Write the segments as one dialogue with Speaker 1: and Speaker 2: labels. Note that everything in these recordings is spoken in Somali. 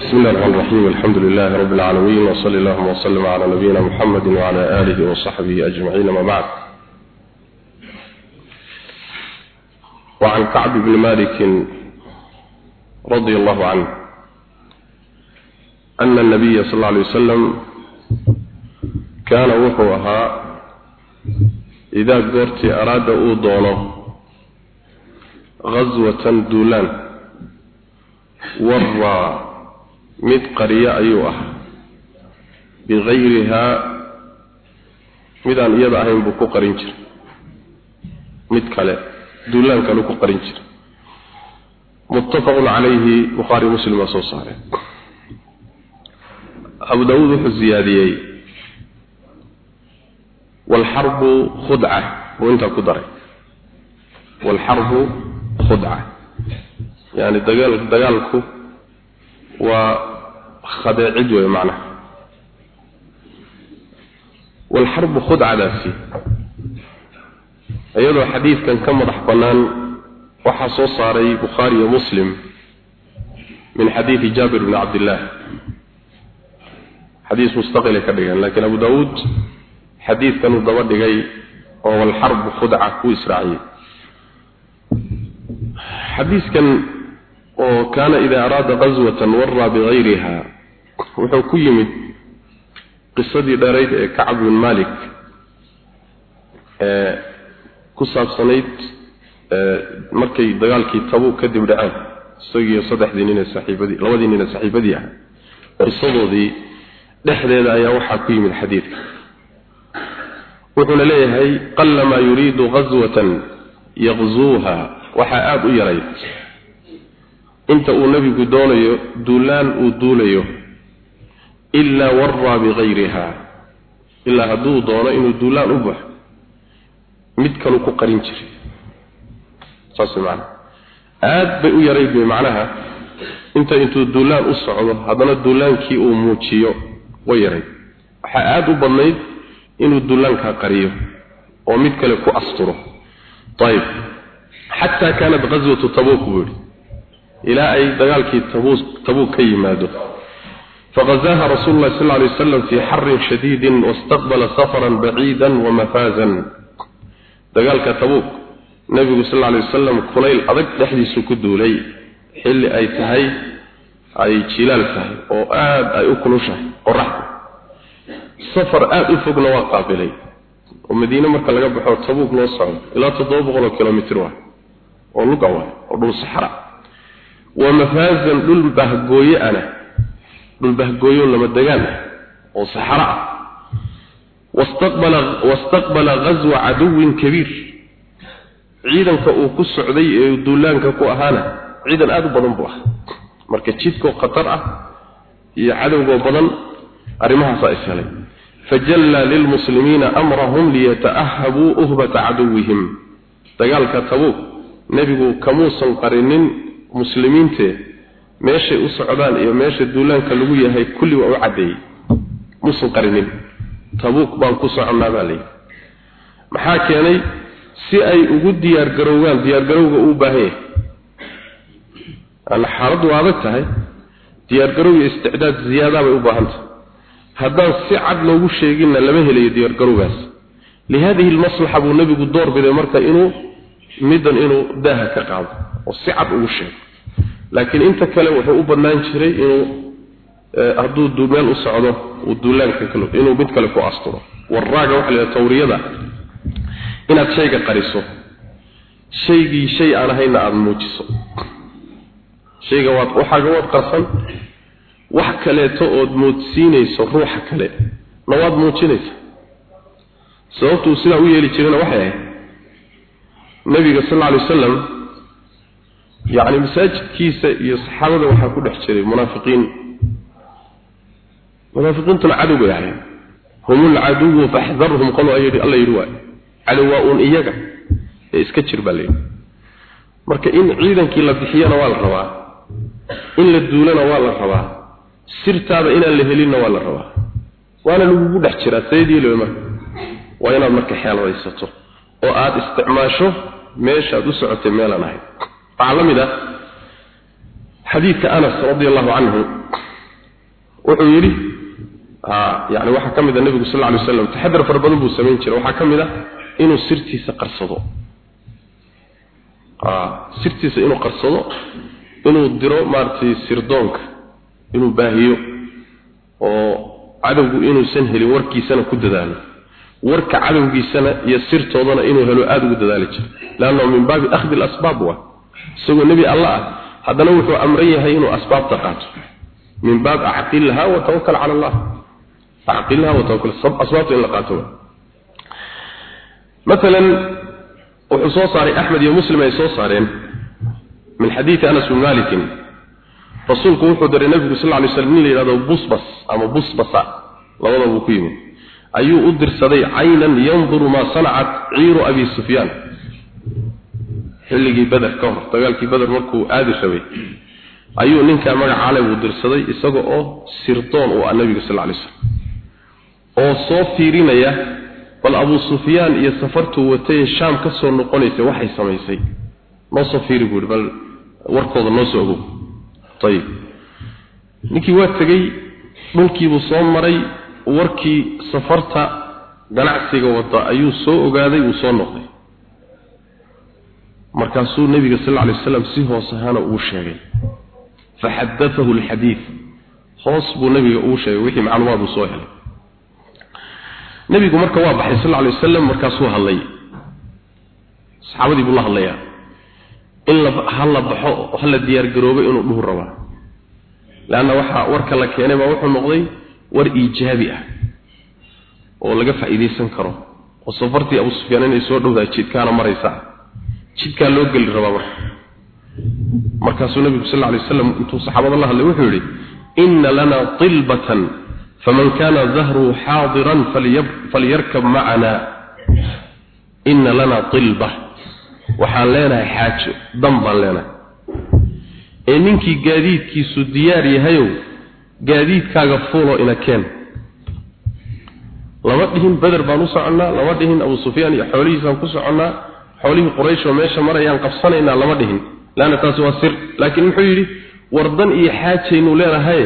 Speaker 1: بسم الله الرحمن الرحيم الحمد لله رب العالمين وصلى الله وسلم على نبينا محمد وعلى آله وصحبه أجمعين ما بعد وعن كعب بن مالك رضي الله عنه أن النبي صلى الله عليه وسلم كان وحوها إذا قرت أراد أوضونه غزوة دولان ورى mid qariyo ayuu ah. Bikayrihaa midaan iyada ahayn buu ku qarin jiray. Mid kale duulaan kale ku qarin jiray. Muttafaqun calayhi bukhaari muslim baa soo saareen abu daawuud wuxuu ziyaadiyey. Waalxarbu khudca buu intaa ku daray. Waalxarbu khudca. Yani dagaal dagaalku waa khadeecid wey macnaha. Waalxarbu khudcadaasi iyadoo xadiidkan ka madax bannaan waxaa soo saaray bukhaari iyo muslim min xadiidi jaabir bni cabdillaah. Xadiis mustaqilay ka dhigeen laakiin abu daawuud xadiidkanuu daba dhigay oo walxarbu khudca ku israaciyey. Xadiiskan oo kaana idaa araada qaswatan waraa bikayriha wuxuu ku yimid qisadii dheerayd ee kacb bin malik ee ku saabsanayd markay dagaalkii tabuuk kadib dhaceen isagiiyo saddexdii nin ee saaxiibadii labadii nin ee saaxiibadii ah qisadoodii dhexdeeda ayaa waxaa ku yimid xadiidka. Wuxuuna leeyahay qalamaa yuriidu qaswatan yaqzuuha waxaa aada u yarayd. Inta uu nebigu doonayo duulaan uu duulayo ilaa waraa bikayriha ilaa hadduu doono inuu duulaan u baxo mid kaluu ku qarin jiray saas macana aad bay u yarayd bay macnaha inta intuu duulaan u socdo haddana duulaankii uu muujiyo way yarayd. Waxaa aada u badnayd inuu duulaankaa qariyo oo mid kale ku asturo. Ayib xataa kaanat qaswatu tabuuk buu yihi ilaa ay dagaalkii tabuuk ka yimaado faqazaaha rasuulu llahi sal ly waslam fii xarin shadiidin wastaqbala safaran baciidan wamafaazan dagaalka tabuuk nebigu sal ly wasalam kulayl adag dhexdiisu ku duulay xilli ay tahay ay jilaal tahay oo aada ay u kulushahay qoraxda safar aada u fogna waa qaabilay oo madiine marka laga baxo tabuuk loo socdo ilaa toddoba boqoloo kilomitr waay oo luga waay oo dhul saxra wa mafaazan dhul bahgooye ana dhul bahgooyo lama degaan ah oo saxra ah. Wastaqbala ghazwa caduwin kabiir. Ciidanka uu ku socday ee duulaanka ku ahaana ciidan aada u badan buu ah marka jidkoo khatar ah iyo cadowgoo badan arrimahaasaa is helay fajallaa lilmuslimiina amrahum liyata'ahabuu uhbata caduwihim. Dagaalka tabuuk nebigu kamuusan qarinin muslimiintee meeshay u socdaan iyo meesha duulaanka lagu yahay kulli waa u caddeeyey. Muusan qarinin. Tabuuk baan ku soconnaa baa layidhi maxaa keenay? Si ay ugu diyaargaroowaan diyaargarowga uu baahan yahay. Xaaladdu waa adag tahay. Diyaargarow iyo isticdaad ziyaadaa bay u baahan tahay. Haddaan si cad loogu sheeginna lama helayo diyaargarowgaas lihadihi lmaslaxa buu nebigu door biday marka inuu middan inuu daaha ka qaado. Oo si cad ugu sheego laakiin inta kale wuxuu u bannaan jiray inuu hadduu meel u socdo uu duulaanka inuu mid kale ku asturo. Waraaga waxa la tawriyada inaad shayga qariso. Shaygii shay aan ahayna aada muujiso. Shayga waad waxaaga waad qarsan wax kaleeto ood moodsiinayso ruuxa kale. Na waad muujinaysa. Sababtuu sidaa u yeeli jirana waxay ahayd nabiga sal alla lay wasalam yacni masaajidkiisa iyo saxaabada waxaa ku dhex jiray munaafiqiin. Munaafiqiintuna cadow bay ahayn hum ulcaduwu faxdarhum qolo alla yidhi waay cadow waa uun iyaga ee iska jir baa layidhi marka in ciidankii la bixiyana waa la rabaa in la duulana waa la rabaa sirtaada inaan la helinna waa la rabaa. Waana lagugu dhex jiraa sayd marka waa inaad marka xeeladaysato oo aada isticmaasho meeshaad u socotay meelaan ahayn waxaa la mid ah xadiidka anas radi allahu canhu wuxuu yidhi yani waxaa ka mid a nebigu sal lla alay waslam taxadar fara badan buu samayn jiray. Waxaa ka mid ah inuu sirtiisa qarsado. Sirtiisa inuu qarsado inuu diro maaragtay sirdoonka inuu baahiyo oo cadowgu inuusan helin warkiisana ku dadaalo. Warka cadowgiisana iyo sirtoodana inuu helo aada ugu dadaali jiro. Leannahu min baabi akhdi alasbaab waa isagoo nebi alla ah haddana wuxuu amran yahay inuu asbaabta qaato min baab acqilha wa tawakkal cala allah acqilha wa tawakkal asbaabta in la qaato مثلا wuxuu soo saaray axmed iyo muslim ay soo saareen min xadiidi anas bin malik rasuulku wuxuu diray nabigu sal lla lay slam nin la yidhahdo busbas ama busbasa labadaba buu ku yimid ayuu u dirsaday caynan yanduru maa sanacat ciiru abi sufyaan xilligii beder ka hor dagaalkii beder markuu aadi rabay ayuu ninkaa magacaale buu dirsaday isaga oo sirdoon u ah nabiga sal lay slam oo soo fiirinaya bal abu sufyaan iyo safartuu watay shaam ka soo noqonaysa waxay samaysay. Noo soo fiiri buuhi bal warkooda noo soo ogow. Ayib ninkii waa tegey dhulkiibuu soo maray warkii safarta ganacsiga wada ayuu soo ogaaday uu soo noqday markaasuu nebiga sal alay waslam si hoos ahaana uu sheegay. Faxadatahu alxadiid hoos buu nebiga uu sheegay wixii macluumaad uu soo helay. Nebigu marka waa baxay sal alay wasalam markaasuu hadlay. Saxaabadii buu la hadlayaa. In ha la baxo ha la diyaargaroobo inuu dhuhu rabaa. Leanna waxaa warka la keenay baa wuxuu noqday war iijaabi ah oo laga faa'iidaysan karo. Oo safartii abu sufyaan inay soo dhowdahay jidkaana maraysaa jidkaa loo geli rabaa marka markaasuu nabigu sal lay waslam intuu saxaabada la hadlay wuxuu yidhi inna lana tilbatan faman kana dahruhu xaadiran falyarkab macana inna lana tilba. Waxaan leenahay xaajo dan baan leenahay. Ee ninkii gaadiidkiisu diyaar yahayow gaadiidkaaga fuulo ina keen. Lama dhihin beder baan u soconnaa lama dhihin abu sufyaan iyo xoolihiisaan ku soconnaa xoolihii quraysh oo meesha marayaan qabsanaynaa lama dhihin. Laanna taasi waa sir. Laakiin muxuu yidhi wardan iyo xaajaynu leenahay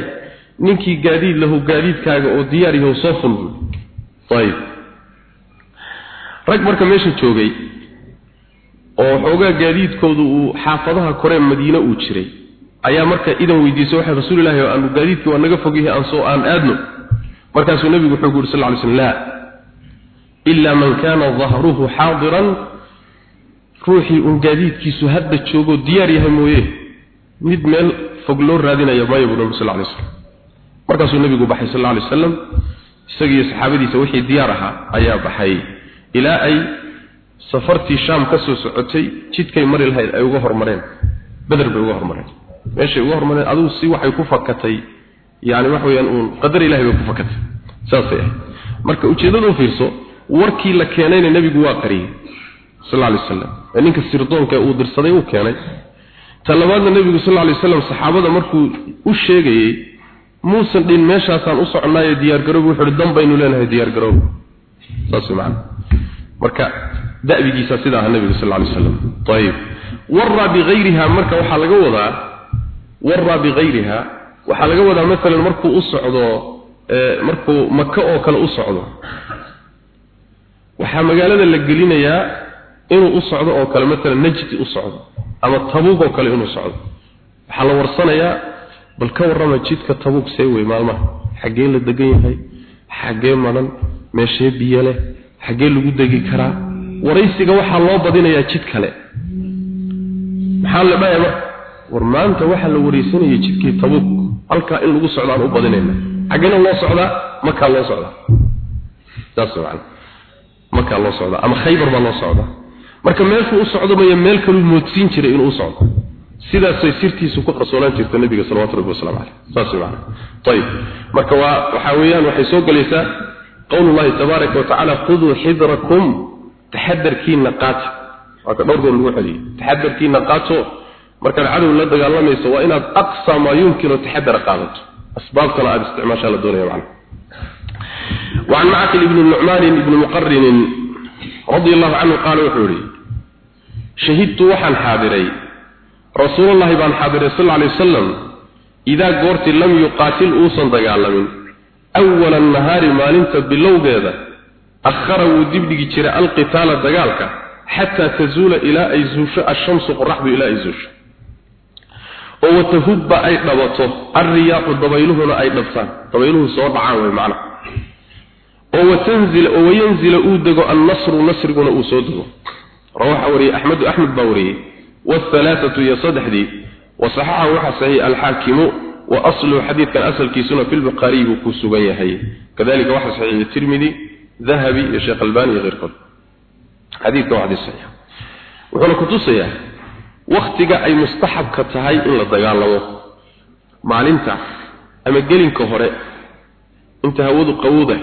Speaker 1: ninkii gaadiid lahu gaadiidkaaga oo diyaar yahow soo ful ayib. Rag marka meesha joogay oo xoogaa gaadiidkoodu uu xaafadaha koree madiine uu jiray ayaa marka idan weydiisay waxay rasuulillahi oo aanu gaadiidkii waa naga fogyahay aan soo aan aadno. Markaasuu nebigu wuxuu yidhi sal alay slam laa ilaa man kaana dahruhu xaadiran ruuxii uun gaadiidkiisu hadda joogoo diyaar yahay mooye mid meel fog loo raadinayo maya buu nabi sal alay slam markaasuu nebigu baxay sal alay wasalam isagiiyo saxaabadiisa wixii diyaar ahaa ayaa baxay. Ilaa ay safartii shaam ka soo socotay jidkay mari lahayd ay uga hormareen. Beder bay uga hormareen. Meeshay uga hormareen adigu si waxay ku fakatay yani waxa weeyaan uun qadar ilahay bay ku fakatay. Saasay ahayd. Marka ujeeddada u fiirso warkii la keenayna nebigu waa qariyey sal alla alay wasalam ee ninka sirdoonka uu dirsaday uu keenay. Ta labaadna nebigu sal alla alay wasalam saxaabada markuu u sheegayey muusan dhin meeshaasaan u soconnaayo diyaargaroobi wuxuu uhi dan baynu leenahay diyaargaroobi saas macana marka da'bigiisa sida ah nabiga sallallahu alayhi wasallam. Tayib warra bighayriha marka waxa laga wadaa warra bighayriha waxa laga wadaa mesela markuu u socdo markuu maka oo kale u socdo. Waxa magaalada la gelinayaa inuu u socdo oo kale mesela najdi u socdo ama tabuk oo kale inuu socdo. Waxa la warsanayaa bal ka warrama jidka tabuk see wey maalmaha. Xaggee la degan yahay xaggee madan meeshee biyo leh xaggee lagu degi karaa. Waraysiga waxaa loo badinayaa jid kale. Maxaa la dhahayaa war maanta waxaa la waraysanaya jidkii tabuk halkaa in lagu socdaan u badinayna. Xaggeena loo socdaa makaa loo socdaa. Saas macana makaa loo socdaa ama khaybar baa loo socdaa marka meeshuu u socdo maya meel kaluu moodsiin jiray inuu u socdo sidaasay sirtiisu ku qarsoonaan jirta nabiga salawatu rabbi wasalaamu caleyh saas macana ayib marka waa waxaa weeyaan waxay soo gelaysaa qowlullahi tabaaraka wa tacaala khuduu xidrakum taxadarkiina qaata waa ka dhowr goor lagu celiyey taxadarkiina qaato markaad cadow la dagaalamayso waa inaad aqsa maa yumkinu taxadara qaadato asbaabtana aada isticmaashaa la doonaya macna وعن معقل بن النعمان بن مقرن رضي الله عنه قال وحوري shahidtu waxaan xaadiray. Rasuulullaahi baan xaadiray sal lla alay wasalam idaa goortii lam yuqaatil uusan dagaalamin. Awala nahaari maalinta bilowgeeda akhara wuu dib dhigi jiray alqitaala dagaalka xataa tazuula ilaa ay zuusho ashamsu qoraxdu ilaa ay zuusho. Oo watahubba ay dhabato alriyaaqu dabayluhuna ay dhabtaan. Dabayluhu soo dhacaan way macna. Oo watanzila oo wayanzila uu dego annasru nasriguna uu soo dego. rawaxa wariyey axmedu axmed baa wariyey والثلاثة يصدحدي وصححه وحا صحيح الحاكم وأصله حديث كان أصل كيسونا في البخاري وكسوغي هي كذلك وحا صحيح الترمذي ذهبي يا شيخ الباني غير كل حديث واحد صحيح وحنا كتوسيا وقتiga ay mustaxab ka tahay in la dagaalamo maalinta ama gelinka hore inta hawadu qawda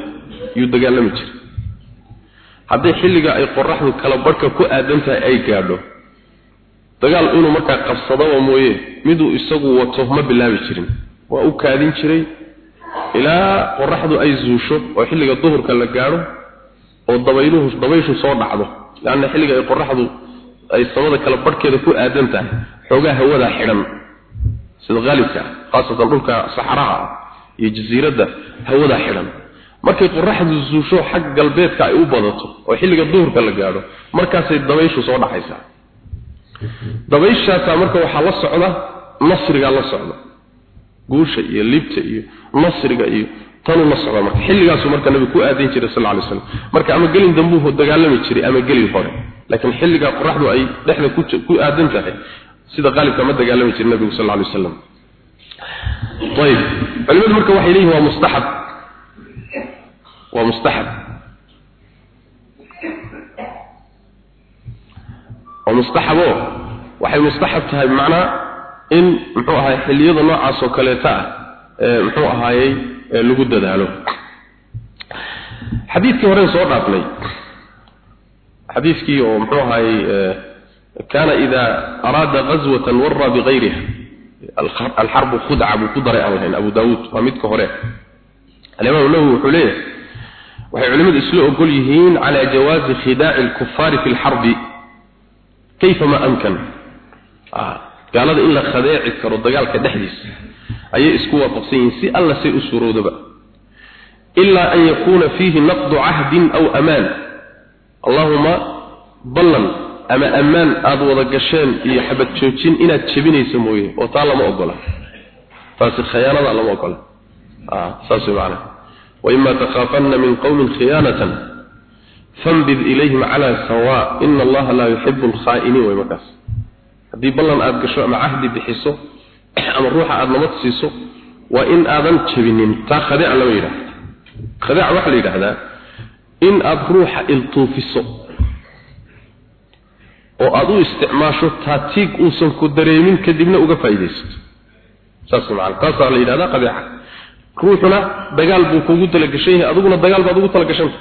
Speaker 1: yu dagaalami jir haddii xilliga ay qoraxdu kala barka ku aadan tahay ay gaadho dagaal inuu markaa qabsado mooye miduu isagu wato ma bilaabi jirin. Waa u kaadin jiray ilaa qoraxdu ay zuusho oo xilliga duhurka la gaadho oo dabayluhu dabayshu soo dhacdo. Laana xilliga ay qoraxdu ay samada kala barhkeeda ku aadan tahay xoogaa hawada xidhan. Sida qaalibka khaasatan dhulka saxaraha iyo jasiiradda hawada xidhan markay qoraxdu suusho xag galbeedka ay u badato oo xilliga duhurka la gaadho markaasay dabayshu soo dhaxaysaa dabayshaasaa marka waxaa la socda nasrigaa la socda. Guusha iyo libta iyo nasriga iyo tanuu la socda marka. Xilligaasuu marka nabigu ku aadayn jiray sal alay slam marka ama gelin dambuhu dagaalami jiray ama gelin hore. Laakiin xilligaa qoraxdu ay dhexda ku aadan tahay sida qaalibka ma dagaalami jiray nabigu sal lay wasalam ayb culimadu marka waxay leeyihiin waa mustaxab waa mustahab. Oo mustaxabo waxay mustaxab tahay macnaa in muxuu ahaay xilliyada noocaas oo kaleeta ah ee muxuu ahaayey lagu dadaalo. Xadiidkii hore soo dhaafnay. Xadiidkii oo muxuu ahaayey kaana ida araada ghazwatan warra bighayriha. Alxarbu khudca buu ku daray aan lahayn abu daawuud. Waa midka hore. Alimaam nawowi wuxuu leeyahay waxay culimmadu isla ogol yihiin cala jawaazi khidaaci alkufaari fi lxarbi kayfa ma amkan? Gaalada in la khadeeci karo dagaalka dhexdiisa ayay isku waafaqsan yihiin si alla say u suuroodaba ilaa an yakuuna fiihi naqdu cahdin aw amaan. Allahuma ballan ama ammaan aada wada gasheen iyo xabad joojin inaad jebinayso mooye oo taa lama ogola. Taasi khiyaanada lama ogola. Saas way qowmin khiyaanatan fambid ilayhim calaa sawaa ina allaha laa yuxibu alkhaa'iniin way markaas haddii ballan aada gasho ama cahdi bixiso ama ruuxa aada nabad siiso waa in aadan jebinin taa khadeeca lama yidhahda khadeeca waxaa la yidhahdaa in aada ruuxa iltuufiso oo aada u isticmaasho taatiig uusan ku dareemin kadibna uga faa'iidaysato saas macana taasaa la yidhahdaa khadeeca ruuxuna dagaal buu kugu talagashan yahay adiguna dagaal baad ugu talagashanta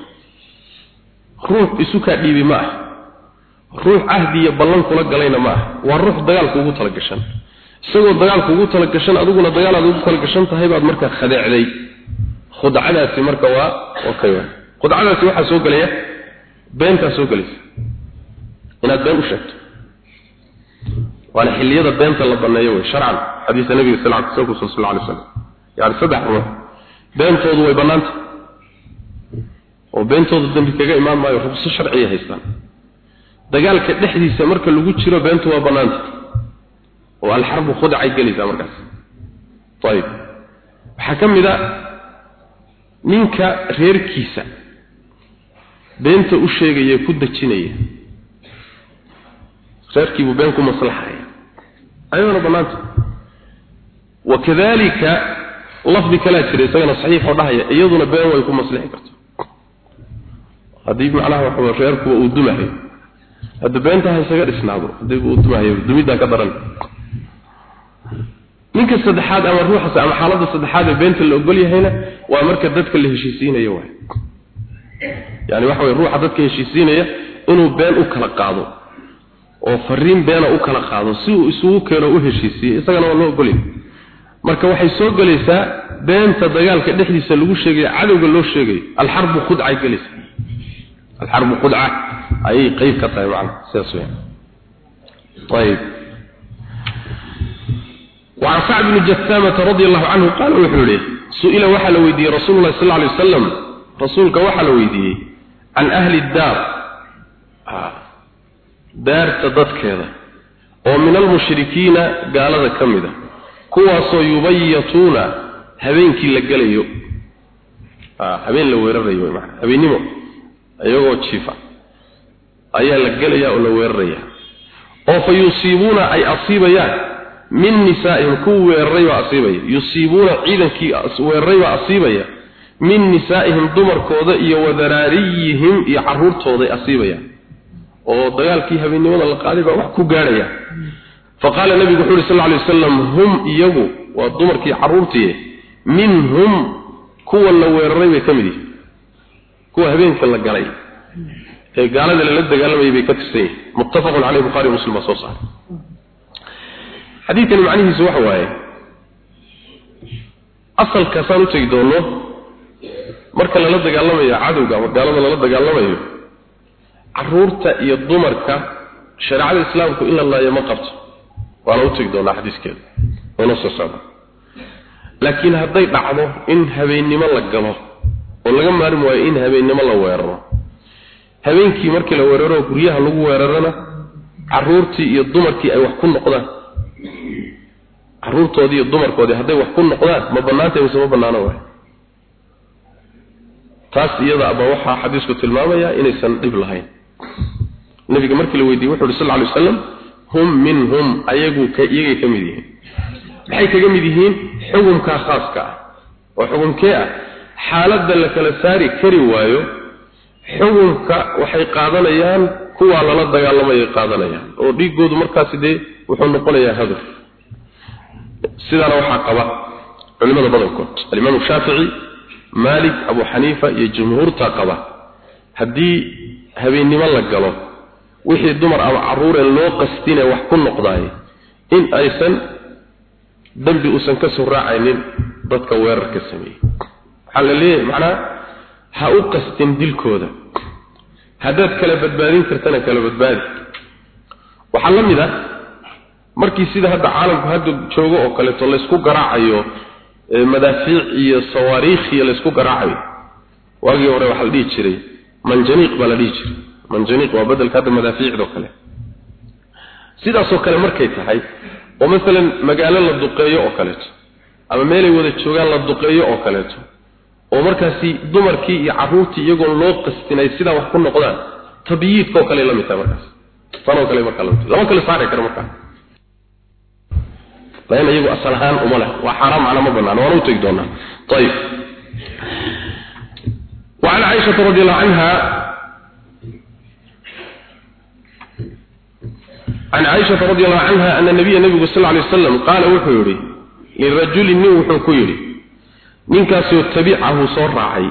Speaker 1: ruux isu kaa dhiibi ma ah. Ruux cahdi iyo ballan kula galayna ma ah. Waa ruux dagaalka ugu talagashan isagoo dagaalka ugu talagashan adiguna dagaal aad ugu talagashan tahay baad markaa khadeecday. Khudcadaasi marka waa okay khudcadaasi waxaa soo gelaya beentaa soo gelaysa. Inaad been u sheegto. Waana xilliyada beenta la baneeyo wey sharcan. Xadiisa nabiga sal sal sal alay slam yani saddex ruux. Beentoodu way bannaanta oo beentooda dambi kaga imaan maayo rugso sharciya haystaan. Dagaalka dhexdiisa marka lagu jiro beentu waa bannaanta oo alxarbu khudcay gelaysaa markaas. Ayib waxaa ka mid a ninka reerkiisa beenta u sheegaya ku dejinaya. Reerkiibuu been ku maslaxaya ayadana bannaanta wakadalika lafdi kalaa jira isagana saxiixoo dhahaya iyaduna been way ku maslixi karto. Haddii macnaha waxa reerkuwa uu dumahayo hadda beenta ha isaga dhisnaado haddii uu dumahayo dumiddaa ka daran. Ninka saddexaad ama ruuxas ama xaaladda saddexaad ee beenta la ogol yahayna waa marka dadka la heshiisiinayo waay. Yani waxa weye ruuxa dadka heshiisiinaya inuu been u kala qaado oo fariin beena u kala qaado si uu isugu keeno u heshiisiiyo isagana waa loo ogolyahay marka waxay soo gelaysaa beenta dagaalka dhexdiisa lagu sheegayo cadowga loo sheegayo alxarbu khudcay gelaysa alxarbu khudca ayay qeyb ka tahay macna sidaas weya ayib وعن سعد بن جثامة رضي الله عنه قال وحوله سئل وحل ويدي رسول الله صلى الله عليه وسلم رسولك وحل ويدي عن أهل الدار آه. دار تضد كذا ومن المشركين قال هذا كمذا kuwaasoo yubayatuuna habeenkii la gelayo. Ah, habeen la weerarayo habeennimo iyagoo jiifa ayaa la gelaya oo la weeraraya. Oo fa yusiibuuna ay asiibayaan min nisaa'ihim kuwa weeraray baa asiibaya. Yusiibuuna ciidankii weeraray baa asiibaya min nisaa'ihim dumarkooda iyo wadaraariyihim iyo carruurtooday asiibayaan. Oo dagaalkii habeennimada la qaaday baa wax ku gaadhaya faqaala nabigu wuxuu uhi sal alay wasalam hum iyagu waa dumarkii caruurtii minhum kuwa la weeraray bay ka mid yihiin kuwa habeenka la galay ee gaalada lala dagaalamayay bay ka tirsan yihiin muttafaqun caleyh bukhari muslim baa soo saaray. Xadiidkani macnihiisu waxa waaye asalkaasaan u tegi doono marka lala dagaalamayo cadowga ama gaalada lala dagaalamayo carruurta iyo dumarka shareecada islaamku in la laayo ma qabto waana u tegi doonaa xadiiskeeda. Oona soo socda. Laakiin hadday dhacdo in habeennimo la galo oo laga maarmi waayo in habeennimo la weeraro. Habeenkii markii la weeraro guryaha lagu weerarana caruurtii iyo dumarkii ay wax ku noqdaan. Caruurtoodii iyo dumarkoodii hadday wax ku noqdaan ma bannaantay mise ma bannaano waay? Taas iyada waxaa xadiisku tilmaamayaa inaysan dhib lahayn. Nabiga markii la weydiiyey wuxu uhi sal ly waslam hum minhum ayagu ka iyagay ka mid yihiin. Maxay kaga mid yihiin? Xukumkaa khaaska ah. Oo xukumkee ah. Xaaladda la kala saari kari waayo xukumka waxay qaadanayaan kuwaa lala dagaalamayay qaadanayaan. Oo dhiigoodu markaasi dee wuxuu noqonayaa hadur sidaana waxaa qaba culimada badankood. Alimaam shaafici malik abu xaniifa iyo jumhuurta qaba. Haddii habeennimo la galo wixii dumar ama caruure loo qastine wax ku noqdaay in aysan dambi uusan ka soo raacaynin dadka weerarka sameeyey waxaa la leeyahay macnaa ha u qastin dilkooda. Haddaad kala badbaadin kartana kala badbaadi. Waxaa la mid ah markii sida hadda caalamku hadda joogo oo kaleeto laysku garaacayo madaafiic iyo sawaariikh iyo laysku garaacayo waagii hore waxaa la dhihi jiray manjaniiq baa la dhihi jiray manjaniiq waa bedelka hadda madaafiicdo kale sidaasoo kale markay tahay oo masalan magaalo la duqeeyo oo kaleeto ama meelay wada joogaan la duqeeyo oo kaleeto oo markaasi dumarkii iyo caruurtii iyagoon loo qastinay sidaa wax ku noqdaan tabyiidkaoo kale la mid tahay markaas tanoo kale markaa la mid tahay lama kale saari karo markaa لأن يجب أصلحان أمله وحرام على مبنى ونو تجدونا طيب وعن عائشة رضي الله عنها عن عائشة رضي الله عنها أن النبي النبي صلى الله عليه وسلم قال وحيري للرجل نوح كيري من كاس يتبعه صور راعي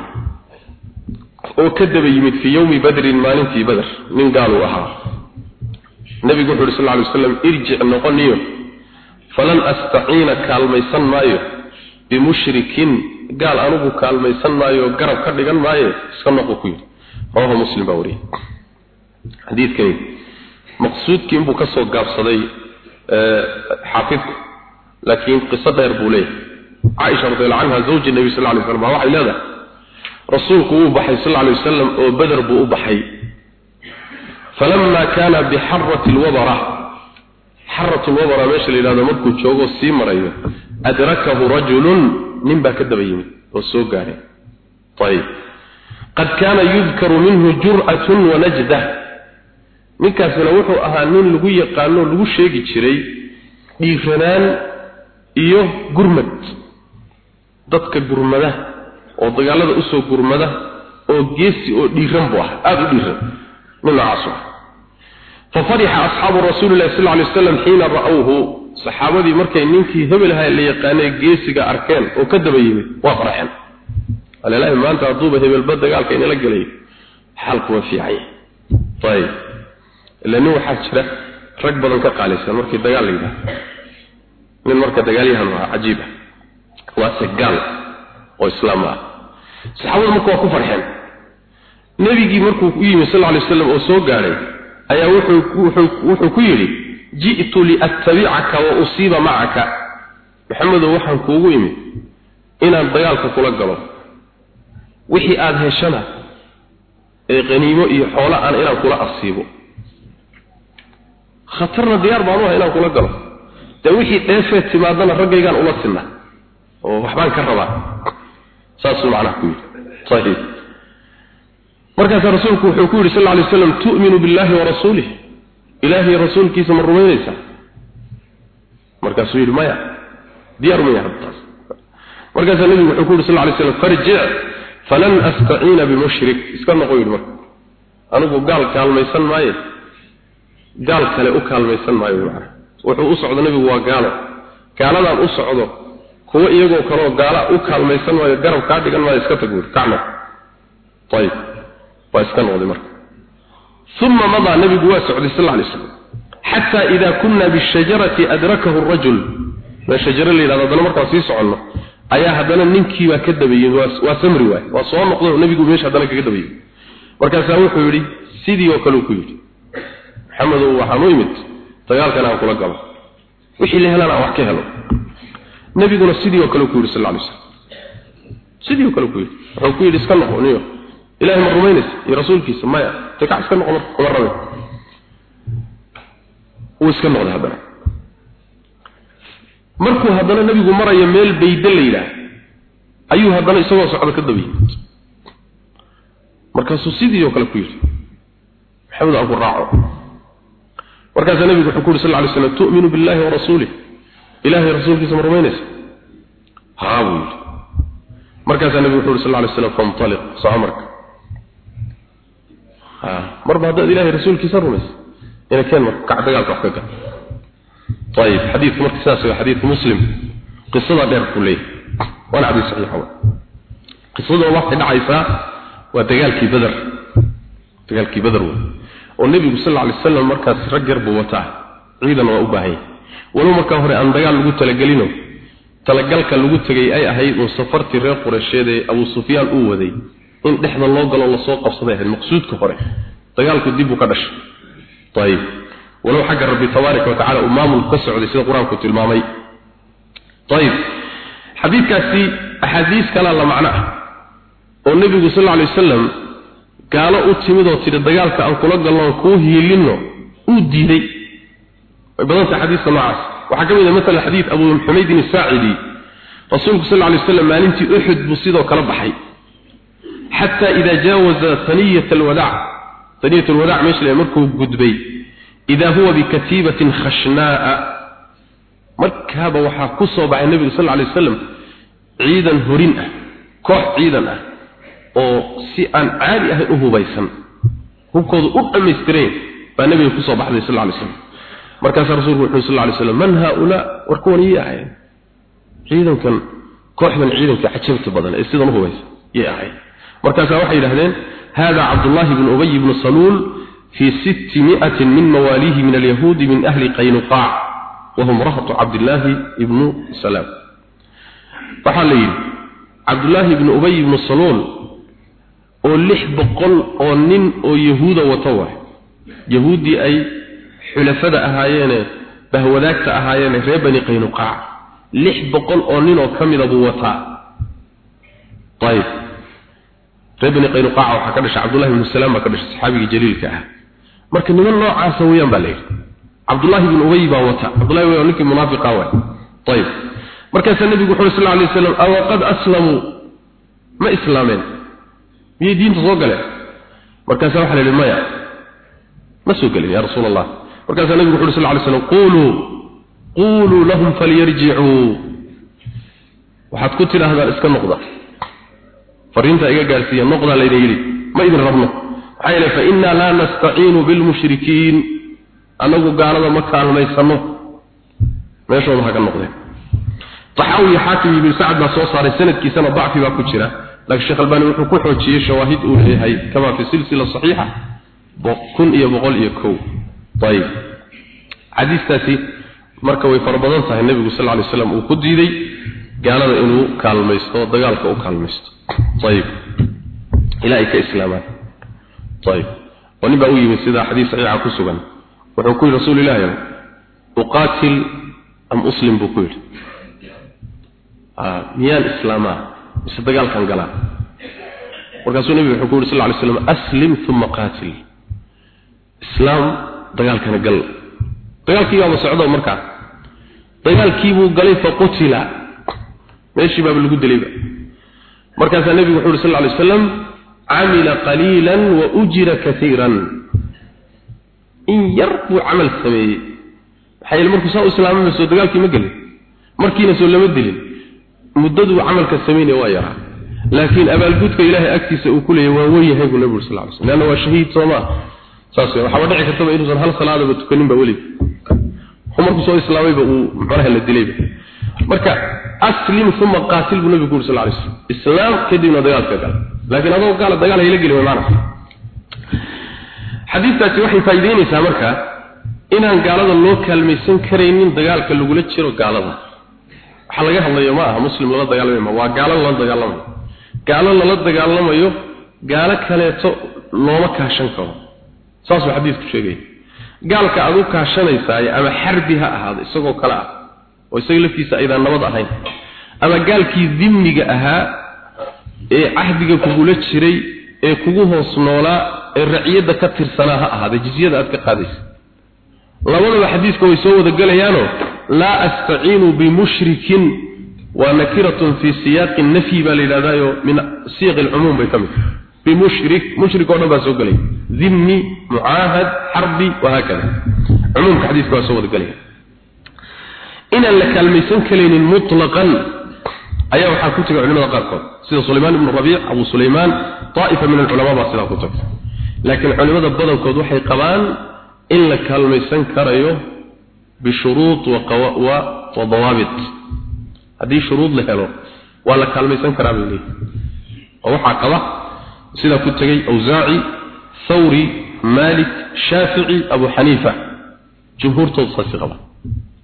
Speaker 1: وكذب يمد في يوم بدر ما في بدر من قالوا أها النبي صلى الله عليه وسلم ارجع نقول falan astaciina kaalmaysan maayo bimushrikin gaal anugu kaalmaysan maayo garab ka dhigan maayo iska noqo ku yidhi rawahu muslim baa wariyey xadiidkani maqsuudkii inbuu ka soo gaabsaday xaafidku. Laakiin qiso dheer buu leeyahay. Caaisha radiallahu canha zawji nabi sal lay slam waxay leedahay rasuulku wuu baxay sal lay wasalam oo beder buu u baxay. Falama kaana bixarati lwabara xaratul wabara meesha la yidhahdo markuu joogo sii marayo adrakahu rajulun. Nin baa ka daba yimid oo soo gaaray. Ayib. Qad kaana yudkaru minhu jur'atun wanajda ninkaasina wuxuu ahaa nin lagu yaqaano lagu sheegi jiray dhiiranaan iyo gurmad. Dadka gurmada oo dagaalada u soo gurmada oo geesi oo dhiiran buu ahaa. Aada u dhiiran nin noocaas ah. fafarixa asxaabu rasuuli rasuulilahi sal lay waslam xiina ra-whu saxaabadii markay ninkii hebel hebelaha la yaqaanay geesiga arkeen oo ka daba yimid waa farxeen. Alilaahi maanta hadduuba hebelba dagaalka inala gelay xalku waa fiican yahay ila nin waxaa jira rag badan ka qaalaysan markii dagaal la yidhaha nin marka dagaalyahan waa cajiib ah. Waase gaal oo islaam ah. Saxaabadu marka waa ku farxeen. Nebigii markuu u yimi sal alay waslam oo soo gaadhay ayaa wuxuu ku yidhi ji'tu liattabicaka wa usiiba macaka maxamedow waxaan kuugu imid inaan dagaalka kula galo. Wixii aada heshana ee qaniimo iyo xoola aan inaan kula asiibo khatarna diyaar baan u inaan kula galo. Dee wixii dheefeed timaadana raggaygaan ula sinna. Oo waxbaan ka rabaa. Saasuu macnaha ku yidhi. Ayib markaasaa rasuulku wuxuu ku yidhi sal alay slam tu'minu billahi wa rasuulih ilaahay rasuulkiisa ma rumaynaysaa markaasuu yidhi maya diyaar maya rabtaas. Markaasaa nebigu wuxuu ku yidhi sal lla alay slam farjic falan astaciina bimushrik iska noqo yidhi marka. Anigu gaal kaalmaysan maaye gaal kale u kaalmaysan maayo macna wuxuu u socdo nebigu waa gaalo. Gaaladaan u socdo kuwa iyagoo kaleo gaala u kaalmaysan maayo garab kaa dhigan maayo iska tag buuri kacno ayib waa iska noqday marka. Uma madaa nebigu waa socday sal alay slam xataa idaa kunna bishajarati adrakahu rajul. Mee shajaro la yidhahdo haddana markaan sii soconno ayaa haddana ninkiibaa ka dabayey waa samri waay waa soo noqdo nebigu meesha haddana kaga dabayey markaasaa wuxuu yidhi sidii oo kale ku yidhi maxamedow waxaan u imid dagaalkan aan kula galo. Wixii la helaan aan wax ka helo. Nebiguna sidii oo kale ku yidhi sal lla alay slam sidii oo kale ku yidhi. Wuxuu ku yidhi iska noqo niyo. Ilahay ma rumaynaysa iyo rasuulkiisa maya te kac iska noqo marka kuma rabe wuu iska noqday haddana. Markuu haddana nebigu marayo meel bayde la yidhaah ayuu haddana isagoo socdo ka yimid markaasuu sidii oo kale ku yidhi maxamed aan ku raaco markaasaa nebigu wuxuu ku yidhi sal lla alay slam tu'minu billahi wa rasuulih ilahay rasuulkiisa ma rumaynaysa haa buu yidhi. Markaasaa nebigu wuxuu yidhi sal lla alay slam fantaliq soco marka. Ha marba haddaad ilahay rasuulkiisa rumaysa ina keen marka wax ka gal ayib xadiidku marka sidaas waa xadiidku muslim qisada dheer ku leeyahay. Waana xadiis saxiixa wa qisada waxay dhacaysaa oo nebigu sal lla alay markaas rag yar buu wataa. Ciidan waa u baahan yahay walow markaa hore aan dagaal lagu talagelino talagalka lagu tegay ay ahayd uun safartii reer qureysheed ee abuu sufyaan uu waday in dhexda loo galo la soo qabsaday ahayd maqsuudka hore. Dagaalku dib uu ka dhashay. Ayib walow xagga rabbi tabaaraka watacala uu maamulku ka socday sida qur'aanku tilmaamay. Ayib xadiidkaasi axaadiis kalaa la macno ah oo nebigu sal lla alay wasalam gaalo u timid oo tidhi dagaalka aan kula galno kuu hiilinno uu diiday. Way badanta xadiiska noocaas. Waxaa ka mid ah maala xadiid abu xumaydin asaacidi rasuulku sal lla waslam maalintii uxud buu sidoo kala baxay. Xataa idaa jaawaza taniyat alwadaac taniyat alwadaac meesha markuu gudbay idaa huwa bikatiibatin khashnaa'a. Markaaba waxaa ku soo baxay nebigu sal lla lay wasalam ciidan horin ah koox ciidan ah oo si aan caadi ahayn u hubaysan. Hubkoodu u dhammaystireen baa nebiga ku soo baxday sal lla lay slam markaasaa rasuulku wuxuu sal lla lay slam man haaulaa war kuwan iyay ahayn ciidankan kooxdan ciidanka cajabta badan ee sidan u hubaysan yay ahayn markaasaa waxay yidhahdeen hada cabdullahi bnu ubay saluul fii sitti mi'atin min mawaaliihi min alyahuudi min ahli qaynuqaac wahum rahtu cabdillaahi ibnu salaam. Waxaa la yidhi cabdullaahi ibnu ubay ibnu saluul oo lix boqol oo nin oo yahuuda wato waay. Yahuuddii ay xulafada ahaayeene bahwadaagta ahaayeene reer bani qaynuqaac lix boqol oo nin oo ka mida buu wataa. Ayib. Reer bani qaynuqaaca waxaa ka dhashay cabdullahi ibnu salaam baa ka dhashay saxaabigii jaliilka ah. Marka niman noocaasa weeyaan baa la yidhi. Cabdullaahi ibnu ubay baa wata. Cabdullahi waa ninkii munaafiqa waay. Ayib. Markaasaa nebigu wuxu uri sal alay waslam awaqad aslamuu ma islaameen miyay diinta soo galeen? Markaasaa waxaa la yidhi maya ma soo gelin ya rasuul allah markaasaa nebigu wuxu uri sal lay slam quuluu quuluu lahum falyarjicuu waxaad ku tidhaahdaan iska noqda. Fariintaa iga gaarsiiya noqdaa laydin yidhi ma idin rabno. Maxaa yeele fa innaa laa nastaciinu bilmushrikiin. Annagu gaalada ma kaalmaysanno. Meeshooda ha ka noqdeen. Taxaawi xaakim ibn sacd baa soo saaray sanadkiisana dacfi baa ku jira laakiin sheekh albani wuxuu ku xoojiyey shawaahid uu leeyahay kama fi silsila saxiixa kun iyo boqol iyo kow. Ayib xadiistaasi marka way fara badan tahay nebigu sal lay slam uu ku diiday gaalada inuu kaalmaysto dagaalka u kaalmaysto. Ayib ilaa ay ka islaamaan ayib oo nin baa u yimid sida xadiis saxiixa ku sugan. Wuxuu ku yidhi rasuul ilaahi uqaatil am uslim buu ku yidhi. Miyaan islaamaa mise dagaalkan galaa markaasuu nebigu wuxuu ku yuri sal ly slam aslim uma qaatil. Islaam dagaalkana gal. Dagaalkii baaba socdo markaa dagaalkiibuu galay faqutila meeshii baaba lagu dilayba markaasaa nebigu wuxuu yuri sal ly waslam camila qaliila wa ujira kaiiran in yar buu camal sameeyey. Maxaa yeele markuu saa u islaamay soo dagaalkii ma gelin. Markiina soo lama dilin muddaduu camalka samaynaya waa yaraa. Laakiin abaalgudka ilaahay agtiisa uu ku leeyahay waa weyn yahay buu nabigu sallallahu alayhi wasallam. Laana waa shahiid Soomaa saas waxa dhici karta inuusan hal salaadaba tukanin ba wali markuu soo islaamayba uu macnaha la dilayba marka aslim thumma qatil buu nabigu sallallahu alayhi wasallam. Islaam kadibna dagaalka gal laakiin adoo gaala dagaal hayla gelin maana. Xadiistaasi waxay faa'iideynaysaa marka inaan gaalada loo kaalmaysan karaynin dagaalka lagula jiro gaalada waxa laga hadlayo ma aha muslim lala dagaalamayo waa gaalo lala dagaalamayo gaalo lala dagaalamayo gaalo kaleeto looma kaashan karo. Saasuu xadiisku sheegaya gaalka aad u kaashanaysaay ama xarbi ha ahaado isagoo kale ah oo isaga laftiisa aydaan nabad ahayn ama gaalkii dimniga ahaa ee cahdiga kugula jiray ee kugu hoos noolaa ee raciyadda ka tirsanaa ha ahaada jizyada aad ka qaadaysa. Labadaba xadiiska way soo wada gelayaano laa astaciinu bimushrikin waa nakiratun fii siyaaqi nafyi baa la yidhahdaayo min siiqi alcumuum bay ka mid tahay. Bimushrik mushrik oo dhan baa soo gelay. Dimmi mucaahad xarbi wahaakada cumuumka xadiidka waa soo wadagelaya inaan la kaalmaysan kalaynin mutlaqan ayaa waxaa ku tegay culimada qaarkood sida sulaymaan ibnu rabiic abu sulaymaan daa'ifa min alculamaa baa sidaa ku tagtay laakiin culimada badankood waxay qabaan in la kaalmaysan karayo bishuruud wa dawaabit haddii shuruud la helo waa la kaalmaysan karaa bay leeyihiin oo waxaa qaba sidaa ku tegey awsaaci thawri malik shaafici abu xaniifa jumhuurtooda saasi qaba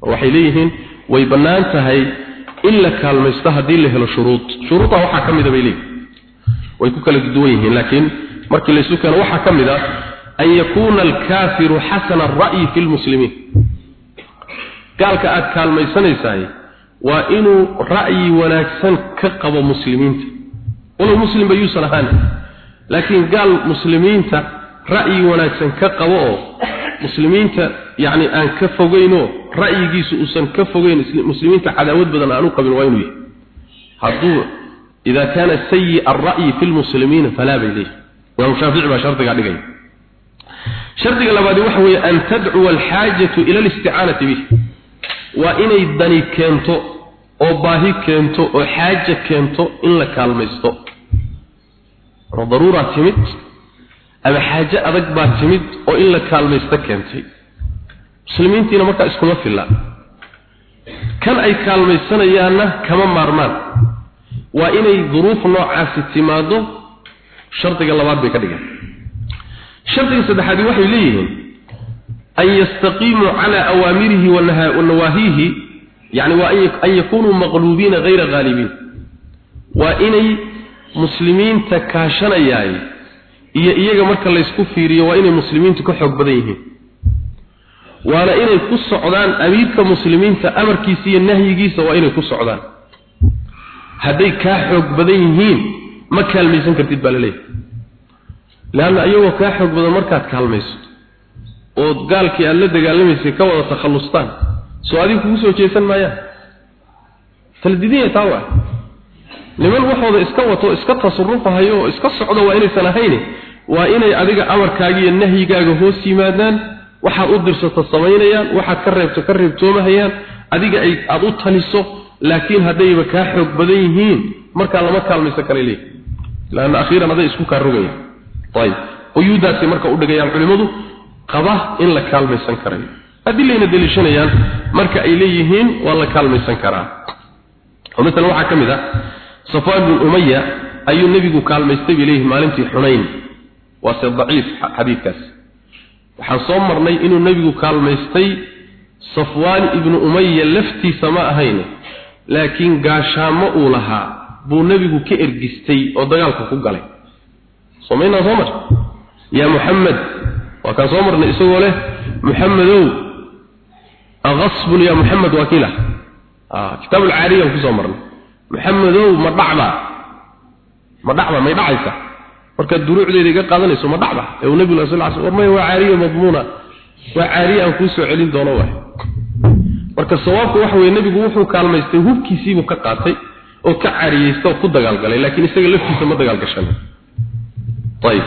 Speaker 1: oo waxay leeyihiin way bannaan tahay in la kaalmaysto haddii la helo shuruud shuruudaa waxaa ka mida bay leeyihiin way ku kala duwan yihiin markii la isu keeno waxaa ka an yakuuna alkaafiru xasana alra'yi fi lmuslimiin gaalka aada kaalmaysanaysaay waa inuu ra'yi wanaagsan ka qabo muslimiinta. Walow muslimba yuusan ahaan laakiin gaal muslimiinta ra'yi wanaagsan ka qabo oo muslimiinta yacni aan ka fogaynoo ra'yigiisu uusan ka fogayn muslimiinta cadaawad badan aan u qabin waa inuu yahay. Hadduu idaa kaana sayi'a alra'yi fi lmuslimiina falaa bay leeyihi imaamu shaafici baa shardigaa dhigaya shardiga labaadi waxa weeye an tadcuwa alxaajatu ila alisticaanati bih waa inay dani keento oo baahi keento oo xaaja keento in la kaalmaysto. Oo daruura timid ama xaaje adag baa timid oo in la kaalmaysto keentay. Muslimiintiina markaa iskuma filla kan ay kaalmaysanayaanna kama maarmaan. Waa inay duruuf noocaasi timaado shardiga labaad bay ka dhigan shardiga saddexaadii waxay leeyihiin an yastaqiimuu calaa awaamirihi wa nawaahiihi yani waa an yakunuu maqluubiina hayra haalibiin waa inay muslimiinta kaashanayaay iyo iyaga marka laysku fiiriyo waa inay muslimiintu ka xoog badan yihiin waana inay ku socdaan amiirka muslimiinta amarkiisa iyo nahyigiisa waa inay ku socdaan hadday kaa xoog badan yihiin ma kaalmaysan ood gaalkii aad la dagaalamaysay ka wada takhallustaan. Soo adigu kugu soo jeesan maayaan. Taldidiya taa niman waxooda iska wato iska tasarufahayo oo iska socdo waa inaysan ahayn waa inay adiga amarkaaga iyo nahyigaaga hoos yimaadaan waxaad u dirsato samaynayaan waxaad ka reebto ka reebtoomahayaan adiga ay aada u taliso laakiin haddayba kaa xoog badan yihiin. Markaa lama kaalmaysan kara leeyahy laanna akhiiran aday isku kaa rogaya ayib quyuudaasay marka u dhigayaan culimmadu qaba in la kaalmaysan karayo adilayna deliishanayaan marka ay leeyihiin waa la kaalmaysan karaa. Oo masalan waxaa ka mid ah safwaan bin umaya ayuu nebigu kaalmaystay leeyihiin maalintii xunayn. Waa se daciif xadiidkaas waxaan soo marnay inuu nebigu kaalmaystay safwaan ibnu umaya laftiisa ma ahayn laakiin gaashaamo uu lahaa buu nebigu ka ergistay oo dagaalka ku galay. Somaynaa soo mar yaa muxamed waa kaan soo marnay isagoo leh muxamedow aqasbun yaa muxamed waa kiila kitaab alcaariyaan ku soo marnay. Maxamedow ma dhacba. Ma dhacba may dhacaysa. Markaad duruucdeeda iga qaadanayso ma dhacba. Ee uu nabigu sal l war maya waa caariya madmuuna waa caariye aan kuu soo celin doono waay. Marka sawaabku waxa weye nebigu wuxuu kaalmaystay hubkiisiibuu ka qaatay oo ka caariyeysta oo ku dagaalgalay laakiin isaga laftiisa ma ayib